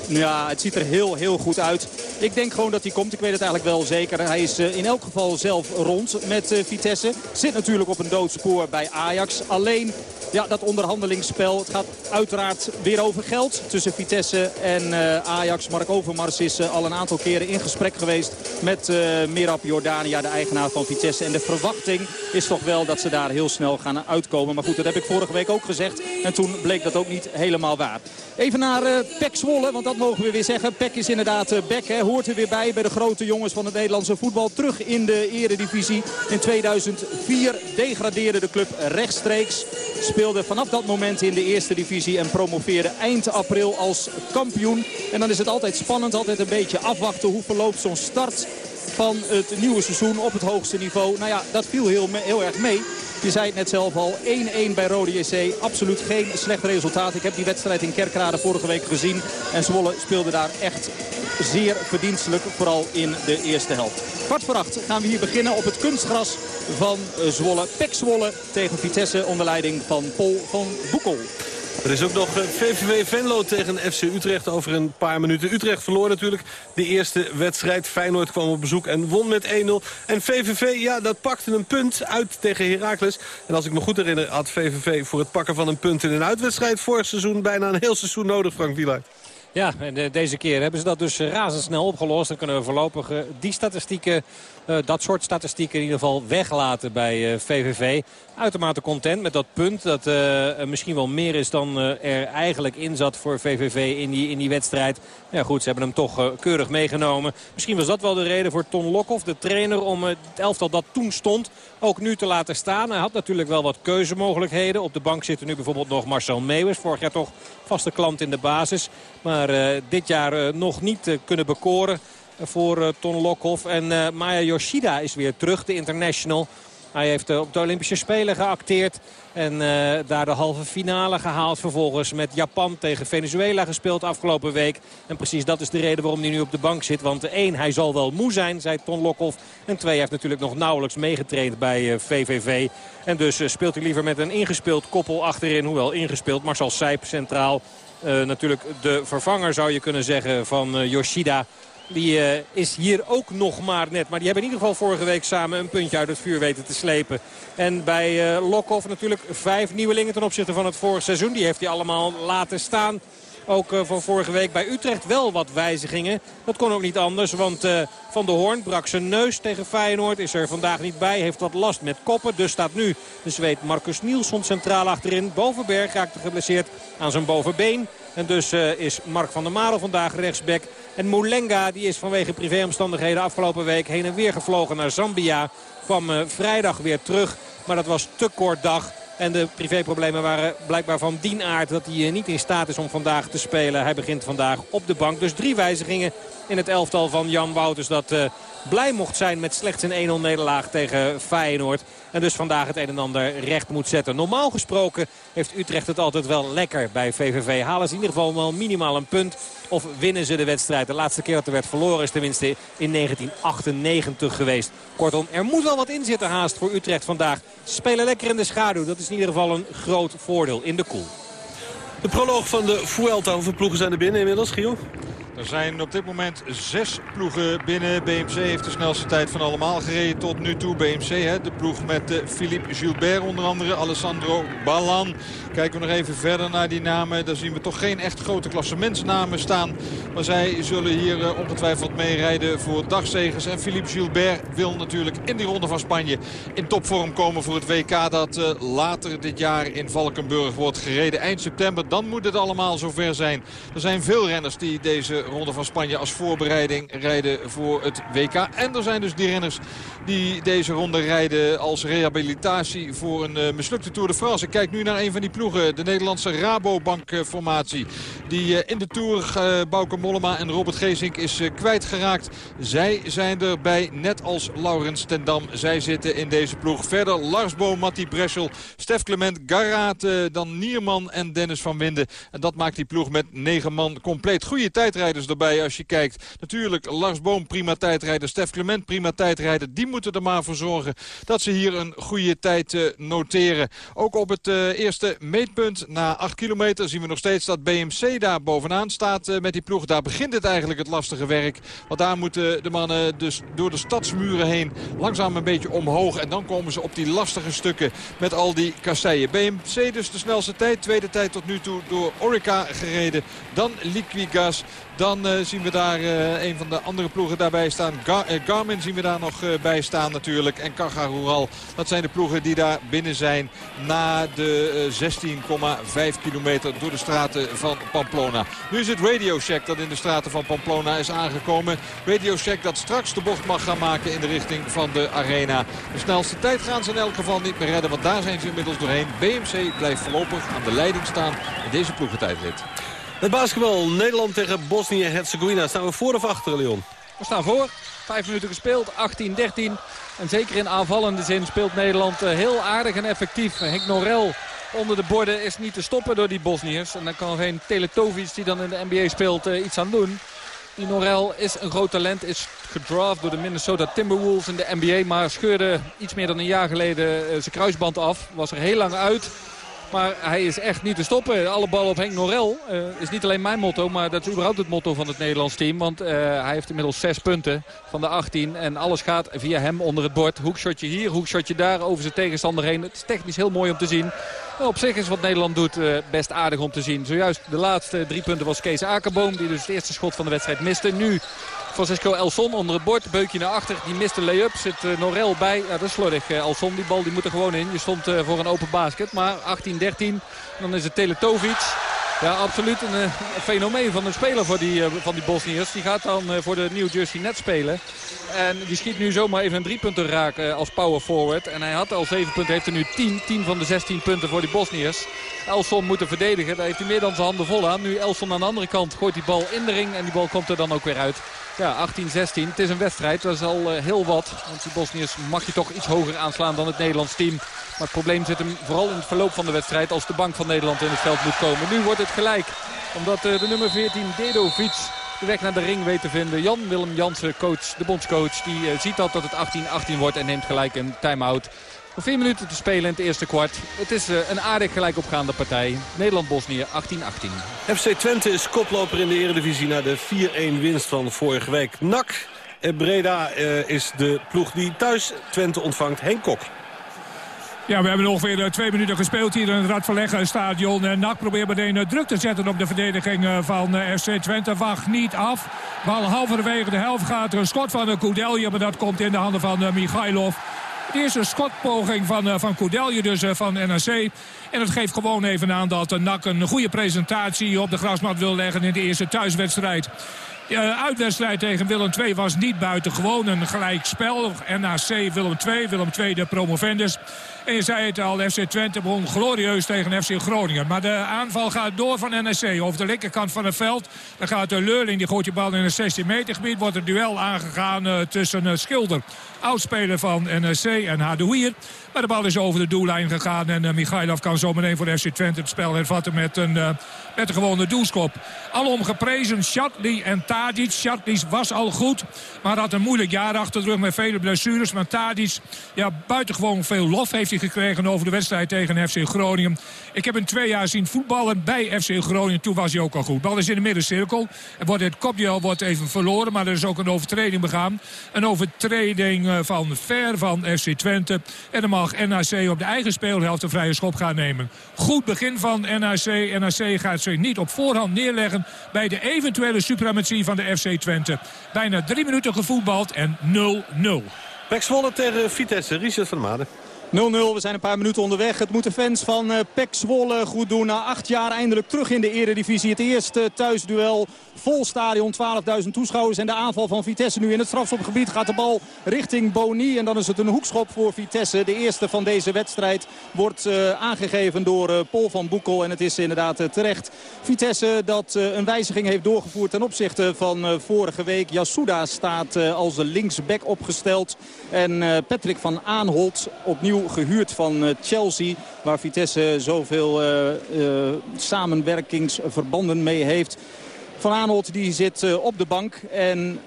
er, ja, het ziet er heel, heel goed uit. Ik denk gewoon dat hij komt. Ik weet het eigenlijk wel zeker. Hij is eh, in elk geval zelf rond met Vitesse. Zit natuurlijk op een doodspoor bij Ajax. Alleen ja, dat onderhandelingsspel. Het gaat uiteraard weer over geld tussen Vitesse en eh, Ajax. Mark Overmars is eh, al een aantal keren in gesprek geweest met Mirab Jordania, de eigenaar van Vitesse. En de verwachting is toch wel dat ze daar heel snel gaan uitkomen. Maar goed, dat heb ik vorige week ook gezegd. En toen bleek dat ook niet helemaal waar. Even naar eh Pek Zwolle, want dat mogen we weer zeggen. Pek is inderdaad eh, Beck, hè, hoort er weer bij bij de grote jongens van het Nederlandse voetbal. Terug in de eredivisie. In 2004 degradeerde de club rechtstreeks. Speelde vanaf dat moment in de eerste divisie en promoveerde eind april als kampioen. En dan is het altijd spannend, altijd een beetje afwachten hoe verloopt zo'n start van het nieuwe seizoen op het hoogste niveau. Nou ja, dat viel heel, heel erg mee. Je zei het net zelf al, 1-1 bij Rode JC. Absoluut geen slecht resultaat. Ik heb die wedstrijd in Kerkrade vorige week gezien. En Zwolle speelde daar echt zeer verdienstelijk. Vooral in de eerste helft. Kwart voor acht gaan we hier beginnen op het kunstgras van eh, Zwolle. Pek Zwolle tegen Vitesse onder leiding van Paul van Boekel. Er is ook nog eh, VVV Venlo tegen FC Utrecht over een paar minuten. Utrecht verloor natuurlijk de eerste wedstrijd. Feyenoord kwam op bezoek en won met 1-0. En VVV, ja, dat pakte een punt uit tegen Heracles. En als ik me goed herinner, had VVV voor het pakken van een punt in een uitwedstrijd... vorig seizoen bijna een heel seizoen nodig, Frank Wieluid. Ja, en eh, deze keer hebben ze dat dus eh, razendsnel opgelost. Dan kunnen we voorlopig eh, die statistieken, eh, dat soort statistieken in ieder geval weglaten bij eh, VVV. Uitermate content met dat punt dat eh, misschien wel meer is dan eh, er eigenlijk in zat voor VVV in die, in die wedstrijd. Ja goed, ze hebben hem toch eh, keurig meegenomen. Misschien was dat wel de reden voor Ton Lokhoff, de trainer, om eh, het elftal dat toen stond ook nu te laten staan. Hij had natuurlijk wel wat keuzemogelijkheden. Op de bank zitten nu bijvoorbeeld nog Marcel Meeuwis. Vorig jaar toch vaste klant in de basis. Maar eh, dit jaar eh, nog niet eh, kunnen bekoren voor eh, Ton Lokhoff. En eh, Maya Yoshida is weer terug, de international. Hij heeft eh, op de Olympische Spelen geacteerd. En daar de halve finale gehaald. Vervolgens met Japan tegen Venezuela gespeeld afgelopen week. En precies dat is de reden waarom hij nu op de bank zit. Want één, hij zal wel moe zijn, zei Ton Lokhoff. En twee, hij heeft natuurlijk nog nauwelijks meegetraind bij VVV. En dus speelt hij liever met een ingespeeld koppel achterin. Hoewel ingespeeld, Marcel Sijp centraal. Natuurlijk de vervanger zou je kunnen zeggen van Yoshida. Die eh, is hier ook nog maar net. Maar die hebben in ieder geval vorige week samen een puntje uit het vuur weten te slepen. En bij eh Lokhoff natuurlijk vijf nieuwelingen ten opzichte van het vorige seizoen. Die heeft hij allemaal laten staan. Ook eh, van vorige week bij Utrecht wel wat wijzigingen. Dat kon ook niet anders, want eh, Van der Hoorn brak zijn neus tegen Feyenoord. Is er vandaag niet bij, heeft wat last met koppen. Dus staat nu de Zweed Marcus Nielsen centraal achterin. Bovenberg raakte geblesseerd aan zijn bovenbeen. En dus eh, is Mark van der Marel vandaag rechtsback. En Moulenga die is vanwege privéomstandigheden afgelopen week heen en weer gevlogen naar Zambia. Kwam vrijdag weer terug, maar dat was te kort dag. En de privéproblemen waren blijkbaar van dien aard dat hij eh, niet in staat is om vandaag te spelen. Hij begint vandaag op de bank. Dus drie wijzigingen in het elftal van Jan Wouters. Dat eh, blij mocht zijn met slechts een 1-0 nederlaag tegen Feyenoord. En dus vandaag het een en ander recht moet zetten. Normaal gesproken heeft Utrecht het altijd wel lekker bij VVV. Halen ze in ieder geval wel minimaal een punt. Of winnen ze de wedstrijd. De laatste keer dat er werd verloren is tenminste in 1998 geweest. Kortom, er moet wel wat in zitten haast voor Utrecht vandaag. Spelen lekker in de schaduw. Dat is in ieder geval een groot voordeel in de koel. De proloog van de Vuelta. Hoeveel ploegen zijn er binnen inmiddels, Giel? Er zijn op dit moment zes ploegen binnen. BMC heeft de snelste tijd van allemaal gereden tot nu toe. BMC, hè, de ploeg met eh, Philippe Gilbert onder andere. Alessandro Ballan. Kijken we nog even verder naar die namen. Daar zien we toch geen echt grote klassementsnamen staan. Maar zij zullen hier eh, ongetwijfeld meerijden voor dagzegers. En Philippe Gilbert wil natuurlijk in die ronde van Spanje in topvorm komen voor het WK. Dat eh, later dit jaar in Valkenburg wordt gereden. Eind september, dan moet het allemaal zover zijn. Er zijn veel renners die deze ronde van Spanje als voorbereiding rijden voor het WK. En er zijn dus die renners die deze ronde rijden als rehabilitatie voor een uh, mislukte Tour de France. Ik kijk nu naar een van die ploegen, de Nederlandse Rabobank-formatie. Die uh, in de Tour, uh, Bauke Mollema en Robert Geesink is kwijtgeraakt. Zij zijn erbij, net als Laurens ten Dam. Zij zitten in deze ploeg. Verder Lars Boom, Matti Breschel, Stef Clement, Garraat, dan Nierman en Dennis van Winden. En dat maakt die ploeg met negen man compleet. Goede tijdrijders erbij als je kijkt. Natuurlijk Lars Boom, prima tijdrijder. Stef Clement, prima tijdrijder. Die moeten er maar voor zorgen dat ze hier een goede tijd uh, noteren. Ook op het uh, eerste meetpunt na 8 kilometer zien we nog steeds dat BMC daar bovenaan staat uh, met die ploeg. Daar begint het eigenlijk het lastige werk. Want daar moeten de mannen dus door de stadsmuren heen langzaam een beetje omhoog. En dan komen ze op die lastige stukken met al die kasseien. BMC dus de snelste tijd. Tweede tijd tot nu toe door Orica gereden. Dan Liquigas. Dan uh, zien we daar uh, een van de andere ploegen daarbij staan. Uh, Garmin zien we daar nog bij staan natuurlijk. En Caja Rural. Dat zijn de ploegen die daar binnen zijn na de 16,5 kilometer door de straten van Pamplona. Nu is het Radio Shack dat in de straten van Pamplona is aangekomen. Radio Shack dat straks de bocht mag gaan maken in de richting van de arena. De snelste tijd gaan ze in elk geval niet meer redden. Want daar zijn ze inmiddels doorheen. BMC blijft voorlopig aan de leiding staan in deze ploegentijdrit. Het basketbal, Nederland tegen Bosnië-Herzegovina. Staan we voor of achter, Leon? We staan voor. Vijf minuten gespeeld, 18-13. En zeker in aanvallende zin speelt Nederland heel aardig en effectief. Henk Norel onder de borden is niet te stoppen door die Bosniërs. En dan kan geen Teletovic die dan in de NBA speelt iets aan doen. Die Norel is een groot talent, is gedraft door de Minnesota Timberwolves in de NBA. Maar scheurde iets meer dan een jaar geleden zijn kruisband af. Was er heel lang uit. Maar hij is echt niet te stoppen. Alle ballen op Henk Norel uh, is niet alleen mijn motto, maar dat is überhaupt het motto van het Nederlands team. Want uh, hij heeft inmiddels zes punten van de 18 en alles gaat via hem onder het bord. Hoekshotje hier, hoekshotje daar, over zijn tegenstander heen. Het is technisch heel mooi om te zien. En op zich is wat Nederland doet uh, best aardig om te zien. Zojuist de laatste drie punten was Kees Akerboom, die dus het eerste schot van de wedstrijd miste. Nu Francisco Elson onder het bord. Beukje naar achter. Die mist de lay-up. Zit uh, Norel bij. Ja, dat is slordig. Uh, Elson, die bal die moet er gewoon in. Je stond uh, voor een open basket. Maar 18-13. Dan is het Teletovic. Ja, absoluut een, een, fenomeen van een speler voor die, van die Bosniërs. Die gaat dan voor de New Jersey Nets spelen. En die schiet nu zomaar even een drie punten raak als power forward. En hij had al zeven punten. Heeft er nu 10. 10 van de 16 punten voor die Bosniërs. Elson moet er verdedigen. Daar heeft hij meer dan zijn handen vol aan. Nu Elson aan de andere kant gooit die bal in de ring. En die bal komt er dan ook weer uit. Ja, 18-16. Het is een wedstrijd. Dat is al uh, heel wat. Want die Bosniërs mag je toch iets hoger aanslaan dan het Nederlands team. Maar het probleem zit hem vooral in het verloop van de wedstrijd. Als de bank van Nederland in het veld moet komen. Nu wordt het gelijk. Omdat uh, de nummer 14 Dedovic de weg naar de ring weet te vinden. Jan-Willem Jansen, coach, de bondscoach, die uh, ziet dat dat het 18-18 wordt. En neemt gelijk een time-out. Nog vier minuten te spelen in het eerste kwart. Het is uh, een aardig gelijk opgaande partij. Nederland-Bosnië 18-18. FC Twente is koploper in de eredivisie na de 4-1 winst van vorige week. NAC Breda uh, is de ploeg die thuis Twente ontvangt. Henk Kok. Ja, we hebben ongeveer eh, twee minuten gespeeld hier in het Radverleggen stadion. En NAC probeert meteen eh, druk te zetten op de verdediging eh, van eh, FC Twente. Wacht niet af. Bal halverwege de helft gaat er een schot van de Koudelje. Maar dat komt in de handen van eh, Michailov. De eerste schotpoging van, eh, van Koudelje dus eh, van NAC. En het geeft gewoon even aan dat de NAC een goede presentatie op de grasmat wil leggen in de eerste thuiswedstrijd. Uitwedstrijd tegen Willem II was niet buitengewoon. Een gelijk spel. NAC Willem II. Willem II de promovendus. En je zei het al, FC Twente begon glorieus tegen FC Groningen. Maar de aanval gaat door van NSC over de linkerkant van het veld. Dan gaat de Leurling, die gooit je bal in het 16 meter gebied. Wordt een duel aangegaan uh, tussen uh, Schilder, oudspeler van NSC en Hadouier. Maar de bal is over de doellijn gegaan. En uh, Michailov kan zo meteen voor FC Twente het spel hervatten met een, met een gewone doelskop. Alom geprezen Shatley en Tadic. Shatley was al goed, maar had een moeilijk jaar achter de rug met vele blessures. Maar Tadic, ja, buitengewoon veel lof heeft hij gekregen over de wedstrijd tegen FC Groningen. Ik heb hem twee jaar zien voetballen bij FC Groningen. Toen was hij ook al goed. Bal is in de middencirkel. En wordt het kopduel wordt even verloren. Maar er is ook een overtreding begaan. Een overtreding van Ver van FC Twente. En dan mag NAC op de eigen speelhelft een vrije schop gaan nemen. Goed begin van NAC. NAC gaat zich niet op voorhand neerleggen bij de eventuele suprematie van de FC Twente. Bijna drie minuten gevoetbald en 0-0. Pek Zwolle tegen Vitesse. Richard van Maden. 0-0, we zijn een paar minuten onderweg. Het moeten fans van uh, PEC Zwolle goed doen. Na acht jaar eindelijk terug in de eredivisie. Het eerste thuisduel, vol stadion, 12.000 toeschouwers. En de aanval van Vitesse nu in het strafschopgebied gaat de bal richting Boni. En dan is het een hoekschop voor Vitesse. De eerste van deze wedstrijd wordt uh, aangegeven door uh, Paul van Boekel. En het is inderdaad terecht. Vitesse dat een wijziging heeft doorgevoerd ten opzichte van vorige week. Yasuda staat als linksback opgesteld. En Patrick van Aanholt opnieuw gehuurd van Chelsea. Waar Vitesse zoveel uh, uh, samenwerkingsverbanden mee heeft. Van Aanholt die zit op de bank. En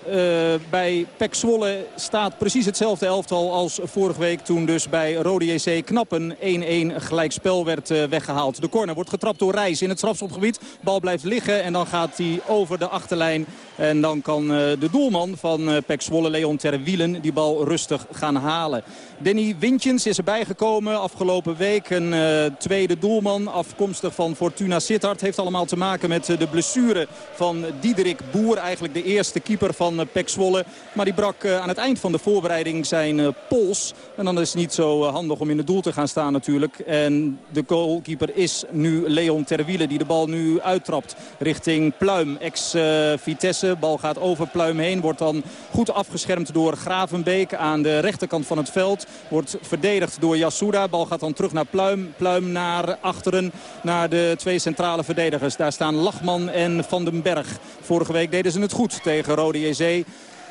bij Pek Zwolle staat precies hetzelfde elftal als vorige week. Toen dus bij Rode JC knap een 1-1 gelijkspel werd weggehaald. De corner wordt getrapt door Reis in het strafschopgebied. Bal blijft liggen en dan gaat hij over de achterlijn. En dan kan de doelman van Pek Zwolle, Leon Terwielen, die bal rustig gaan halen. Danny Wintjens is erbij gekomen afgelopen week. Een tweede doelman afkomstig van Fortuna Sittard. Heeft allemaal te maken met de blessure van Diederik Boer. Eigenlijk de eerste keeper van uh, Zwolle. Maar die brak aan het eind van de voorbereiding zijn pols. En dan is het niet zo handig om in het doel te gaan staan natuurlijk. En de goalkeeper is nu Leon Terwiele die de bal nu uittrapt richting Pluim. Ex-Vitesse. Bal gaat over Pluim heen. Wordt dan goed afgeschermd door Gravenbeek aan de rechterkant van het veld. Wordt verdedigd door Yasuda. Bal gaat dan terug naar Pluim. Pluim naar achteren. Naar de twee centrale verdedigers. Daar staan Lachman en Van den Berg. Vorige week deden ze het goed tegen Rode JC.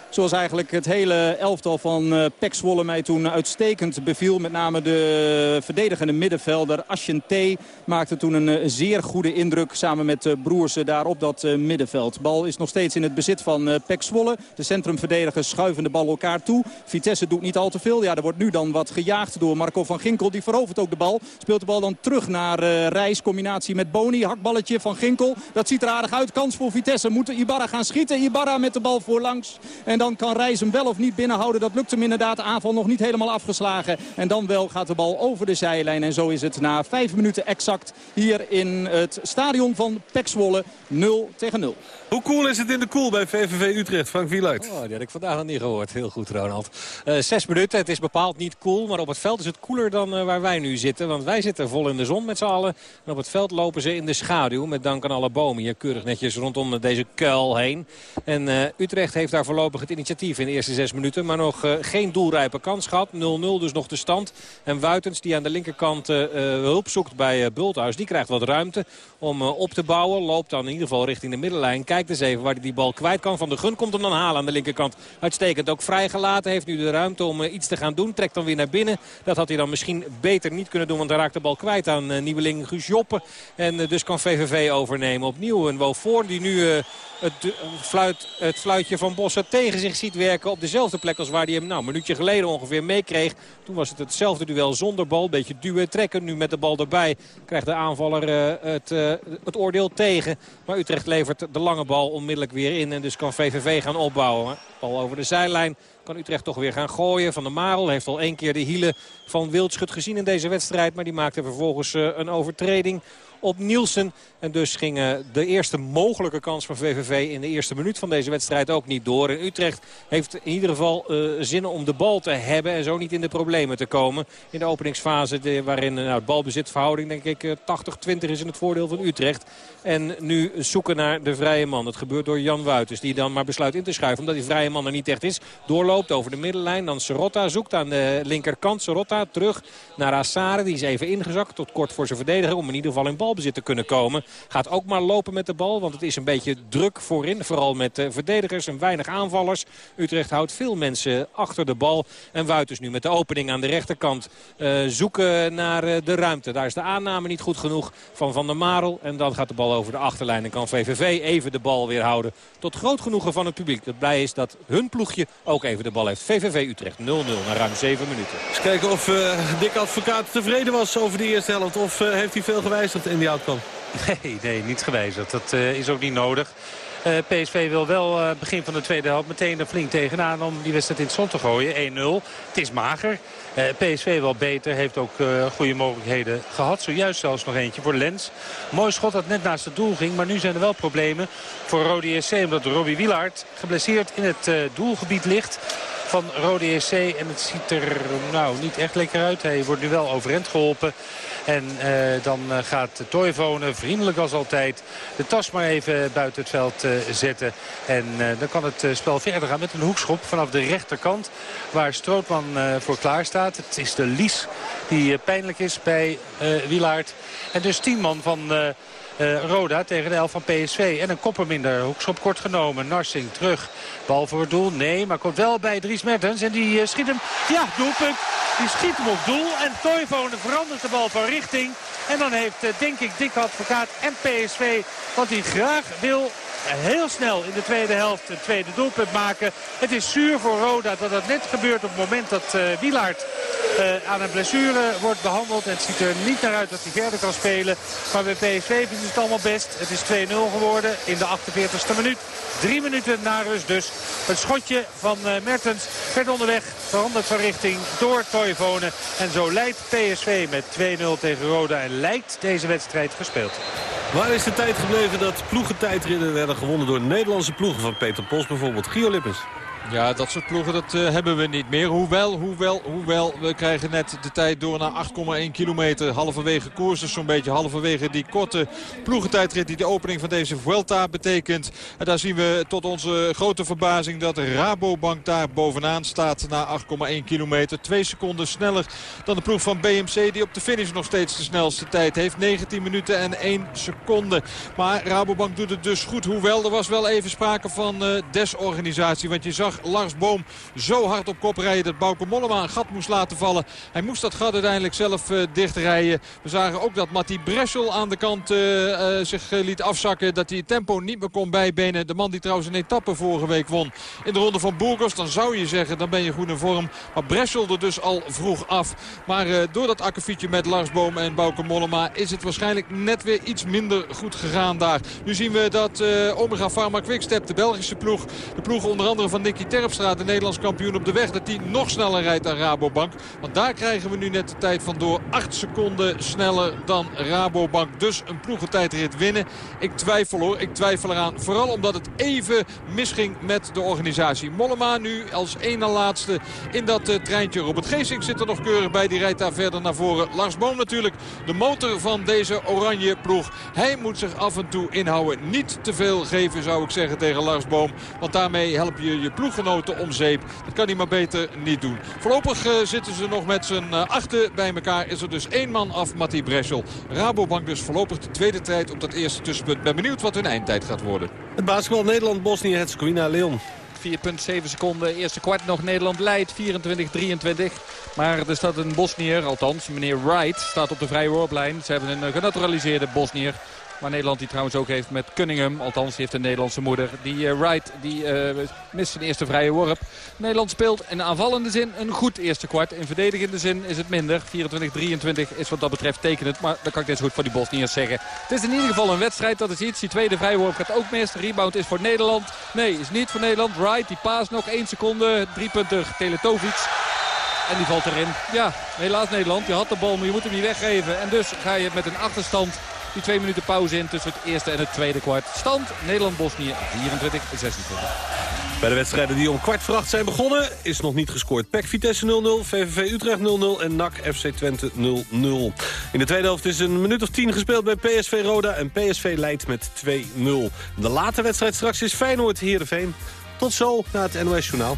Zoals eigenlijk het hele elftal van uh, Pek Zwolle mij toen uitstekend beviel. Met name de verdedigende middenvelder Asciente maakte toen een uh, zeer goede indruk samen met uh, Broersen daar op dat middenveld. Bal is nog steeds in het bezit van Pek Zwolle. De centrumverdedigers schuiven de bal elkaar toe. Vitesse doet niet al te veel. Ja, er wordt nu dan wat gejaagd door Marco van Ginkel. Die verovert ook de bal. Speelt de bal dan terug naar Reis. Combinatie met Boni. Hakballetje van Ginkel. Dat ziet er aardig uit. Kans voor Vitesse. Moet Ibarra gaan schieten. Ibarra met de bal voorlangs. En kan Reis hem wel of niet binnenhouden. Dat lukt hem inderdaad. De aanval nog niet helemaal afgeslagen. En dan wel gaat de bal over de zijlijn. En zo is het na vijf minuten exact hier in het stadion van Pek Zwolle 0 tegen 0. Hoe cool is het in de koel bij VVV Utrecht, Frank Wieluid? Oh, die had ik vandaag nog niet gehoord. Heel goed, Ronald. Uh, zes minuten, het is bepaald niet koel. Maar op het veld is het koeler dan uh, waar wij nu zitten. Want wij zitten vol in de zon met z'n allen. En op het veld lopen ze in de schaduw. Met dank aan alle bomen hier keurig netjes rondom deze kuil heen. En uh, Utrecht heeft daar voorlopig het initiatief in de eerste zes minuten. Maar nog geen doelrijpe kans gehad. 0-0 dus nog de stand. En Wuitens die aan de linkerkant hulp zoekt bij Bulthuis. Die krijgt wat ruimte om op te bouwen. Loopt dan in ieder geval richting de middenlijn. Kijkt eens even waar hij die bal kwijt kan. Van de Gun komt hem dan halen aan de linkerkant. Uitstekend ook vrijgelaten. Heeft nu de ruimte om iets te gaan doen. Trekt dan weer naar binnen. Dat had hij dan misschien beter niet kunnen doen. Want hij raakt de bal kwijt aan Nieuweling Guus. En dus kan VVV overnemen. Opnieuw een Wofoorn die nu het, fluit, het fluitje van Bossen tegen zich ziet werken. Op dezelfde plek als waar hij hem nou, een minuutje geleden ongeveer meekreeg. Toen was het hetzelfde duel zonder bal. Beetje duwen trekken. Nu met de bal erbij krijgt de aanvaller het, het oordeel tegen. Maar Utrecht levert de lange bal onmiddellijk weer in. En dus kan VVV gaan opbouwen. Bal over de zijlijn kan Utrecht toch weer gaan gooien. Van der Marel heeft al één keer de hielen van Wildschut gezien in deze wedstrijd. Maar die maakte vervolgens eh, een overtreding op Nielsen. En dus ging eh, de eerste mogelijke kans van VVV in de eerste minuut van deze wedstrijd ook niet door. En Utrecht heeft in ieder geval uh, zinnen om de bal te hebben en zo niet in de problemen te komen. In de openingsfase de, waarin nou, het balbezitverhouding denk ik uh, 80-20 is in het voordeel van Utrecht. En nu zoeken naar de vrije man. Het gebeurt door Jan Wuitens die dan maar besluit in te schuiven omdat die vrije man er niet echt is. Doorloopt over de middenlijn. Dan Sorotta zoekt aan de linkerkant. Sorotta terug naar Assare. Die is even ingezakt tot kort voor zijn verdediger om in ieder geval in balbezit te kunnen komen. Gaat ook maar lopen met de bal, want het is een beetje druk voorin. Vooral met uh, verdedigers en weinig aanvallers. Utrecht houdt veel mensen achter de bal. En Wuitens nu met de opening aan de rechterkant uh, zoeken naar uh, de ruimte. Daar is de aanname niet goed genoeg van Van der Marel. En dan gaat de bal over de achterlijn en kan VVV even de bal weer houden. Tot groot genoegen van het publiek. Dat blij is dat hun ploegje ook even de bal heeft. VVV Utrecht 0-0 na ruim 7 minuten. Eens kijken of Dick Advocaat tevreden was over de eerste helft. Of heeft hij veel gewijzigd in die? Nee, nee, niet gewijzigd. Dat uh, is ook niet nodig. Uh, PSV wil wel uh, begin van de tweede helft meteen er flink tegenaan om die wedstrijd in het zon te gooien. 1-0. Het is mager. PSV wel beter. Heeft ook goede mogelijkheden gehad. Zojuist zelfs nog eentje voor Lens. Mooi schot dat net naast het doel ging. Maar nu zijn er wel problemen voor Rode SC. Omdat Robbie Wielaert geblesseerd in het doelgebied ligt van Rode SC. En het ziet er nou niet echt lekker uit. Hij wordt nu wel overend geholpen. En uh, dan uh, gaat Toivonen, vriendelijk als altijd, de tas maar even buiten het veld uh, zetten. En dan kan het spel verder gaan met een hoekschop vanaf de rechterkant. Waar Strootman voor klaar staat. Het is de Lies die pijnlijk is bij Wilaert. En dus tien man van... Uh, Roda tegen de elf van PSV. En een kopper minder. Hoekschop kort genomen. Narsing terug. Bal voor het doel. Nee, maar komt wel bij Dries Mertens. En die uh, schiet hem. Ja, doelpunt. Die schiet hem op doel. En Toivonen verandert de bal van richting. En dan heeft, uh, denk ik, Dick Advocaat en PSV... wat hij graag wil heel snel in de tweede helft een tweede doelpunt maken. Het is zuur voor Roda dat dat net gebeurt op het moment dat uh, Wielaert uh, aan een blessure wordt behandeld. En het ziet er niet naar uit dat hij verder kan spelen. Maar bij PSV ze het allemaal best. Het is 2-0 geworden in de 48e minuut. Drie minuten na rust dus. Het schotje van uh, Mertens werd onderweg veranderd van richting door Toivonen. En zo leidt PSV met 2-0 tegen Roda en lijkt deze wedstrijd gespeeld. Waar is de tijd gebleven dat ploegentijdritten werden gewonnen door Nederlandse ploegen van Peter Post bijvoorbeeld? Gio Lippens. Ja, dat soort ploegen dat, uh, hebben we niet meer. Hoewel, hoewel, hoewel, we krijgen net de tijd door naar 8,1 kilometer. Halverwege koers, dus zo'n beetje halverwege die korte ploegentijdrit die de opening van deze Vuelta betekent. En daar zien we tot onze grote verbazing dat Rabobank daar bovenaan staat na 8,1 kilometer. Twee seconden sneller dan de ploeg van BMC die op de finish nog steeds de snelste tijd heeft. 19 minuten en 1 seconde. Maar Rabobank doet het dus goed. Hoewel, er was wel even sprake van uh, desorganisatie. Want je zag Lars Boom zo hard op kop rijden dat Bauke Mollema een gat moest laten vallen. Hij moest dat gat uiteindelijk zelf uh, dichtrijden. We zagen ook dat Matti Breschel aan de kant uh, uh, zich liet afzakken. Dat hij het tempo niet meer kon bijbenen. De man die trouwens een etappe vorige week won in de ronde van Burgos. Dan zou je zeggen, dan ben je goed in vorm. Maar Breschel er dus al vroeg af. Maar door dat akkefietje met Lars Boom en Bauke Mollema is het waarschijnlijk net weer iets minder goed gegaan daar. Nu zien we dat Omega Pharma Quickstep, de Belgische ploeg, de ploeg onder andere van Nicky Terpstra, de Nederlands kampioen op de weg, dat die nog sneller rijdt dan Rabobank. Want daar krijgen we nu net de tijd van door 8 seconden sneller dan Rabobank. Dus een ploegentijdrit winnen. Ik twijfel hoor, ik twijfel eraan. Vooral omdat het even misging met de organisatie. Mollema nu als één laatste in dat uh, treintje. Robert Geesink zit er nog keurig bij, die rijdt daar verder naar voren. Lars Boom natuurlijk, de motor van deze oranje ploeg. Hij moet zich af en toe inhouden. Niet te veel geven zou ik zeggen tegen Lars Boom. Want daarmee help je je ploeggenoten om zeep. Dat kan hij maar beter niet doen. Voorlopig uh, zitten ze nog met z'n uh, achten bij elkaar. Is er dus één man af, Matti Breschel. Rabobank dus voorlopig de tweede tijd op dat eerste tussenpunt. Ben benieuwd wat hun eindtijd gaat worden. Het basketbal Nederland, Bosnië, Herzegovina, Leon. 4,7 seconden. Eerste kwart nog. Nederland leidt 24-23. Maar er staat een Bosnier, althans meneer Wright, staat op de vrije worplijn. Ze hebben een genaturaliseerde Bosnier Waar Nederland die trouwens ook heeft met Cunningham. Althans, heeft een Nederlandse moeder. Die eh, Wright die, eh, mist zijn eerste vrije worp. Nederland speelt in aanvallende zin een goed eerste kwart. In verdedigende zin is het minder. 24-23 is wat dat betreft tekenend. Maar dat kan ik net zo goed voor die Bosniërs zeggen. Het is in ieder geval een wedstrijd. Dat is iets. Die tweede vrije worp gaat ook mis. Rebound is voor Nederland. Nee, is niet voor Nederland. Wright, die paas nog 1 seconde. Driepunter Teletovic. En die valt erin. Ja, helaas Nederland. Je had de bal, maar je moet hem niet weggeven. En dus ga je met een achterstand die twee minuten pauze in tussen het eerste en het tweede kwart. Stand Nederland-Bosnië 24-26. Bij de wedstrijden die om kwart voor acht zijn begonnen is nog niet gescoord. PEC Vitesse 0-0, VVV Utrecht 0-0 en NAC FC Twente 0-0. In de tweede helft is een minuut of tien gespeeld bij PSV Roda en PSV leidt met 2-0. De late wedstrijd straks is Feyenoord-Heerenveen. Tot zo na het NOS Journaal.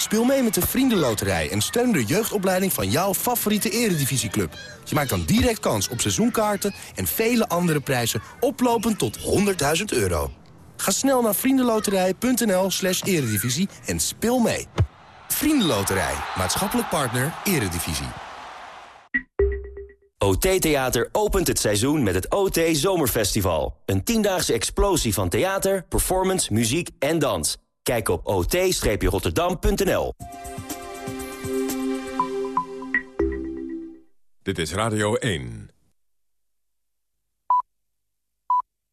Speel mee met de Vriendenloterij en steun de jeugdopleiding van jouw favoriete eredivisieclub. Je maakt dan direct kans op seizoenkaarten en vele andere prijzen oplopend tot 100.000 euro. Ga snel naar vriendenloterij.nl slash eredivisie en speel mee. Vriendenloterij, maatschappelijk partner, eredivisie. OT Theater opent het seizoen met het OT Zomerfestival. Een tiendaagse explosie van theater, performance, muziek en dans. Kijk op ot-rotterdam.nl. Dit is Radio 1.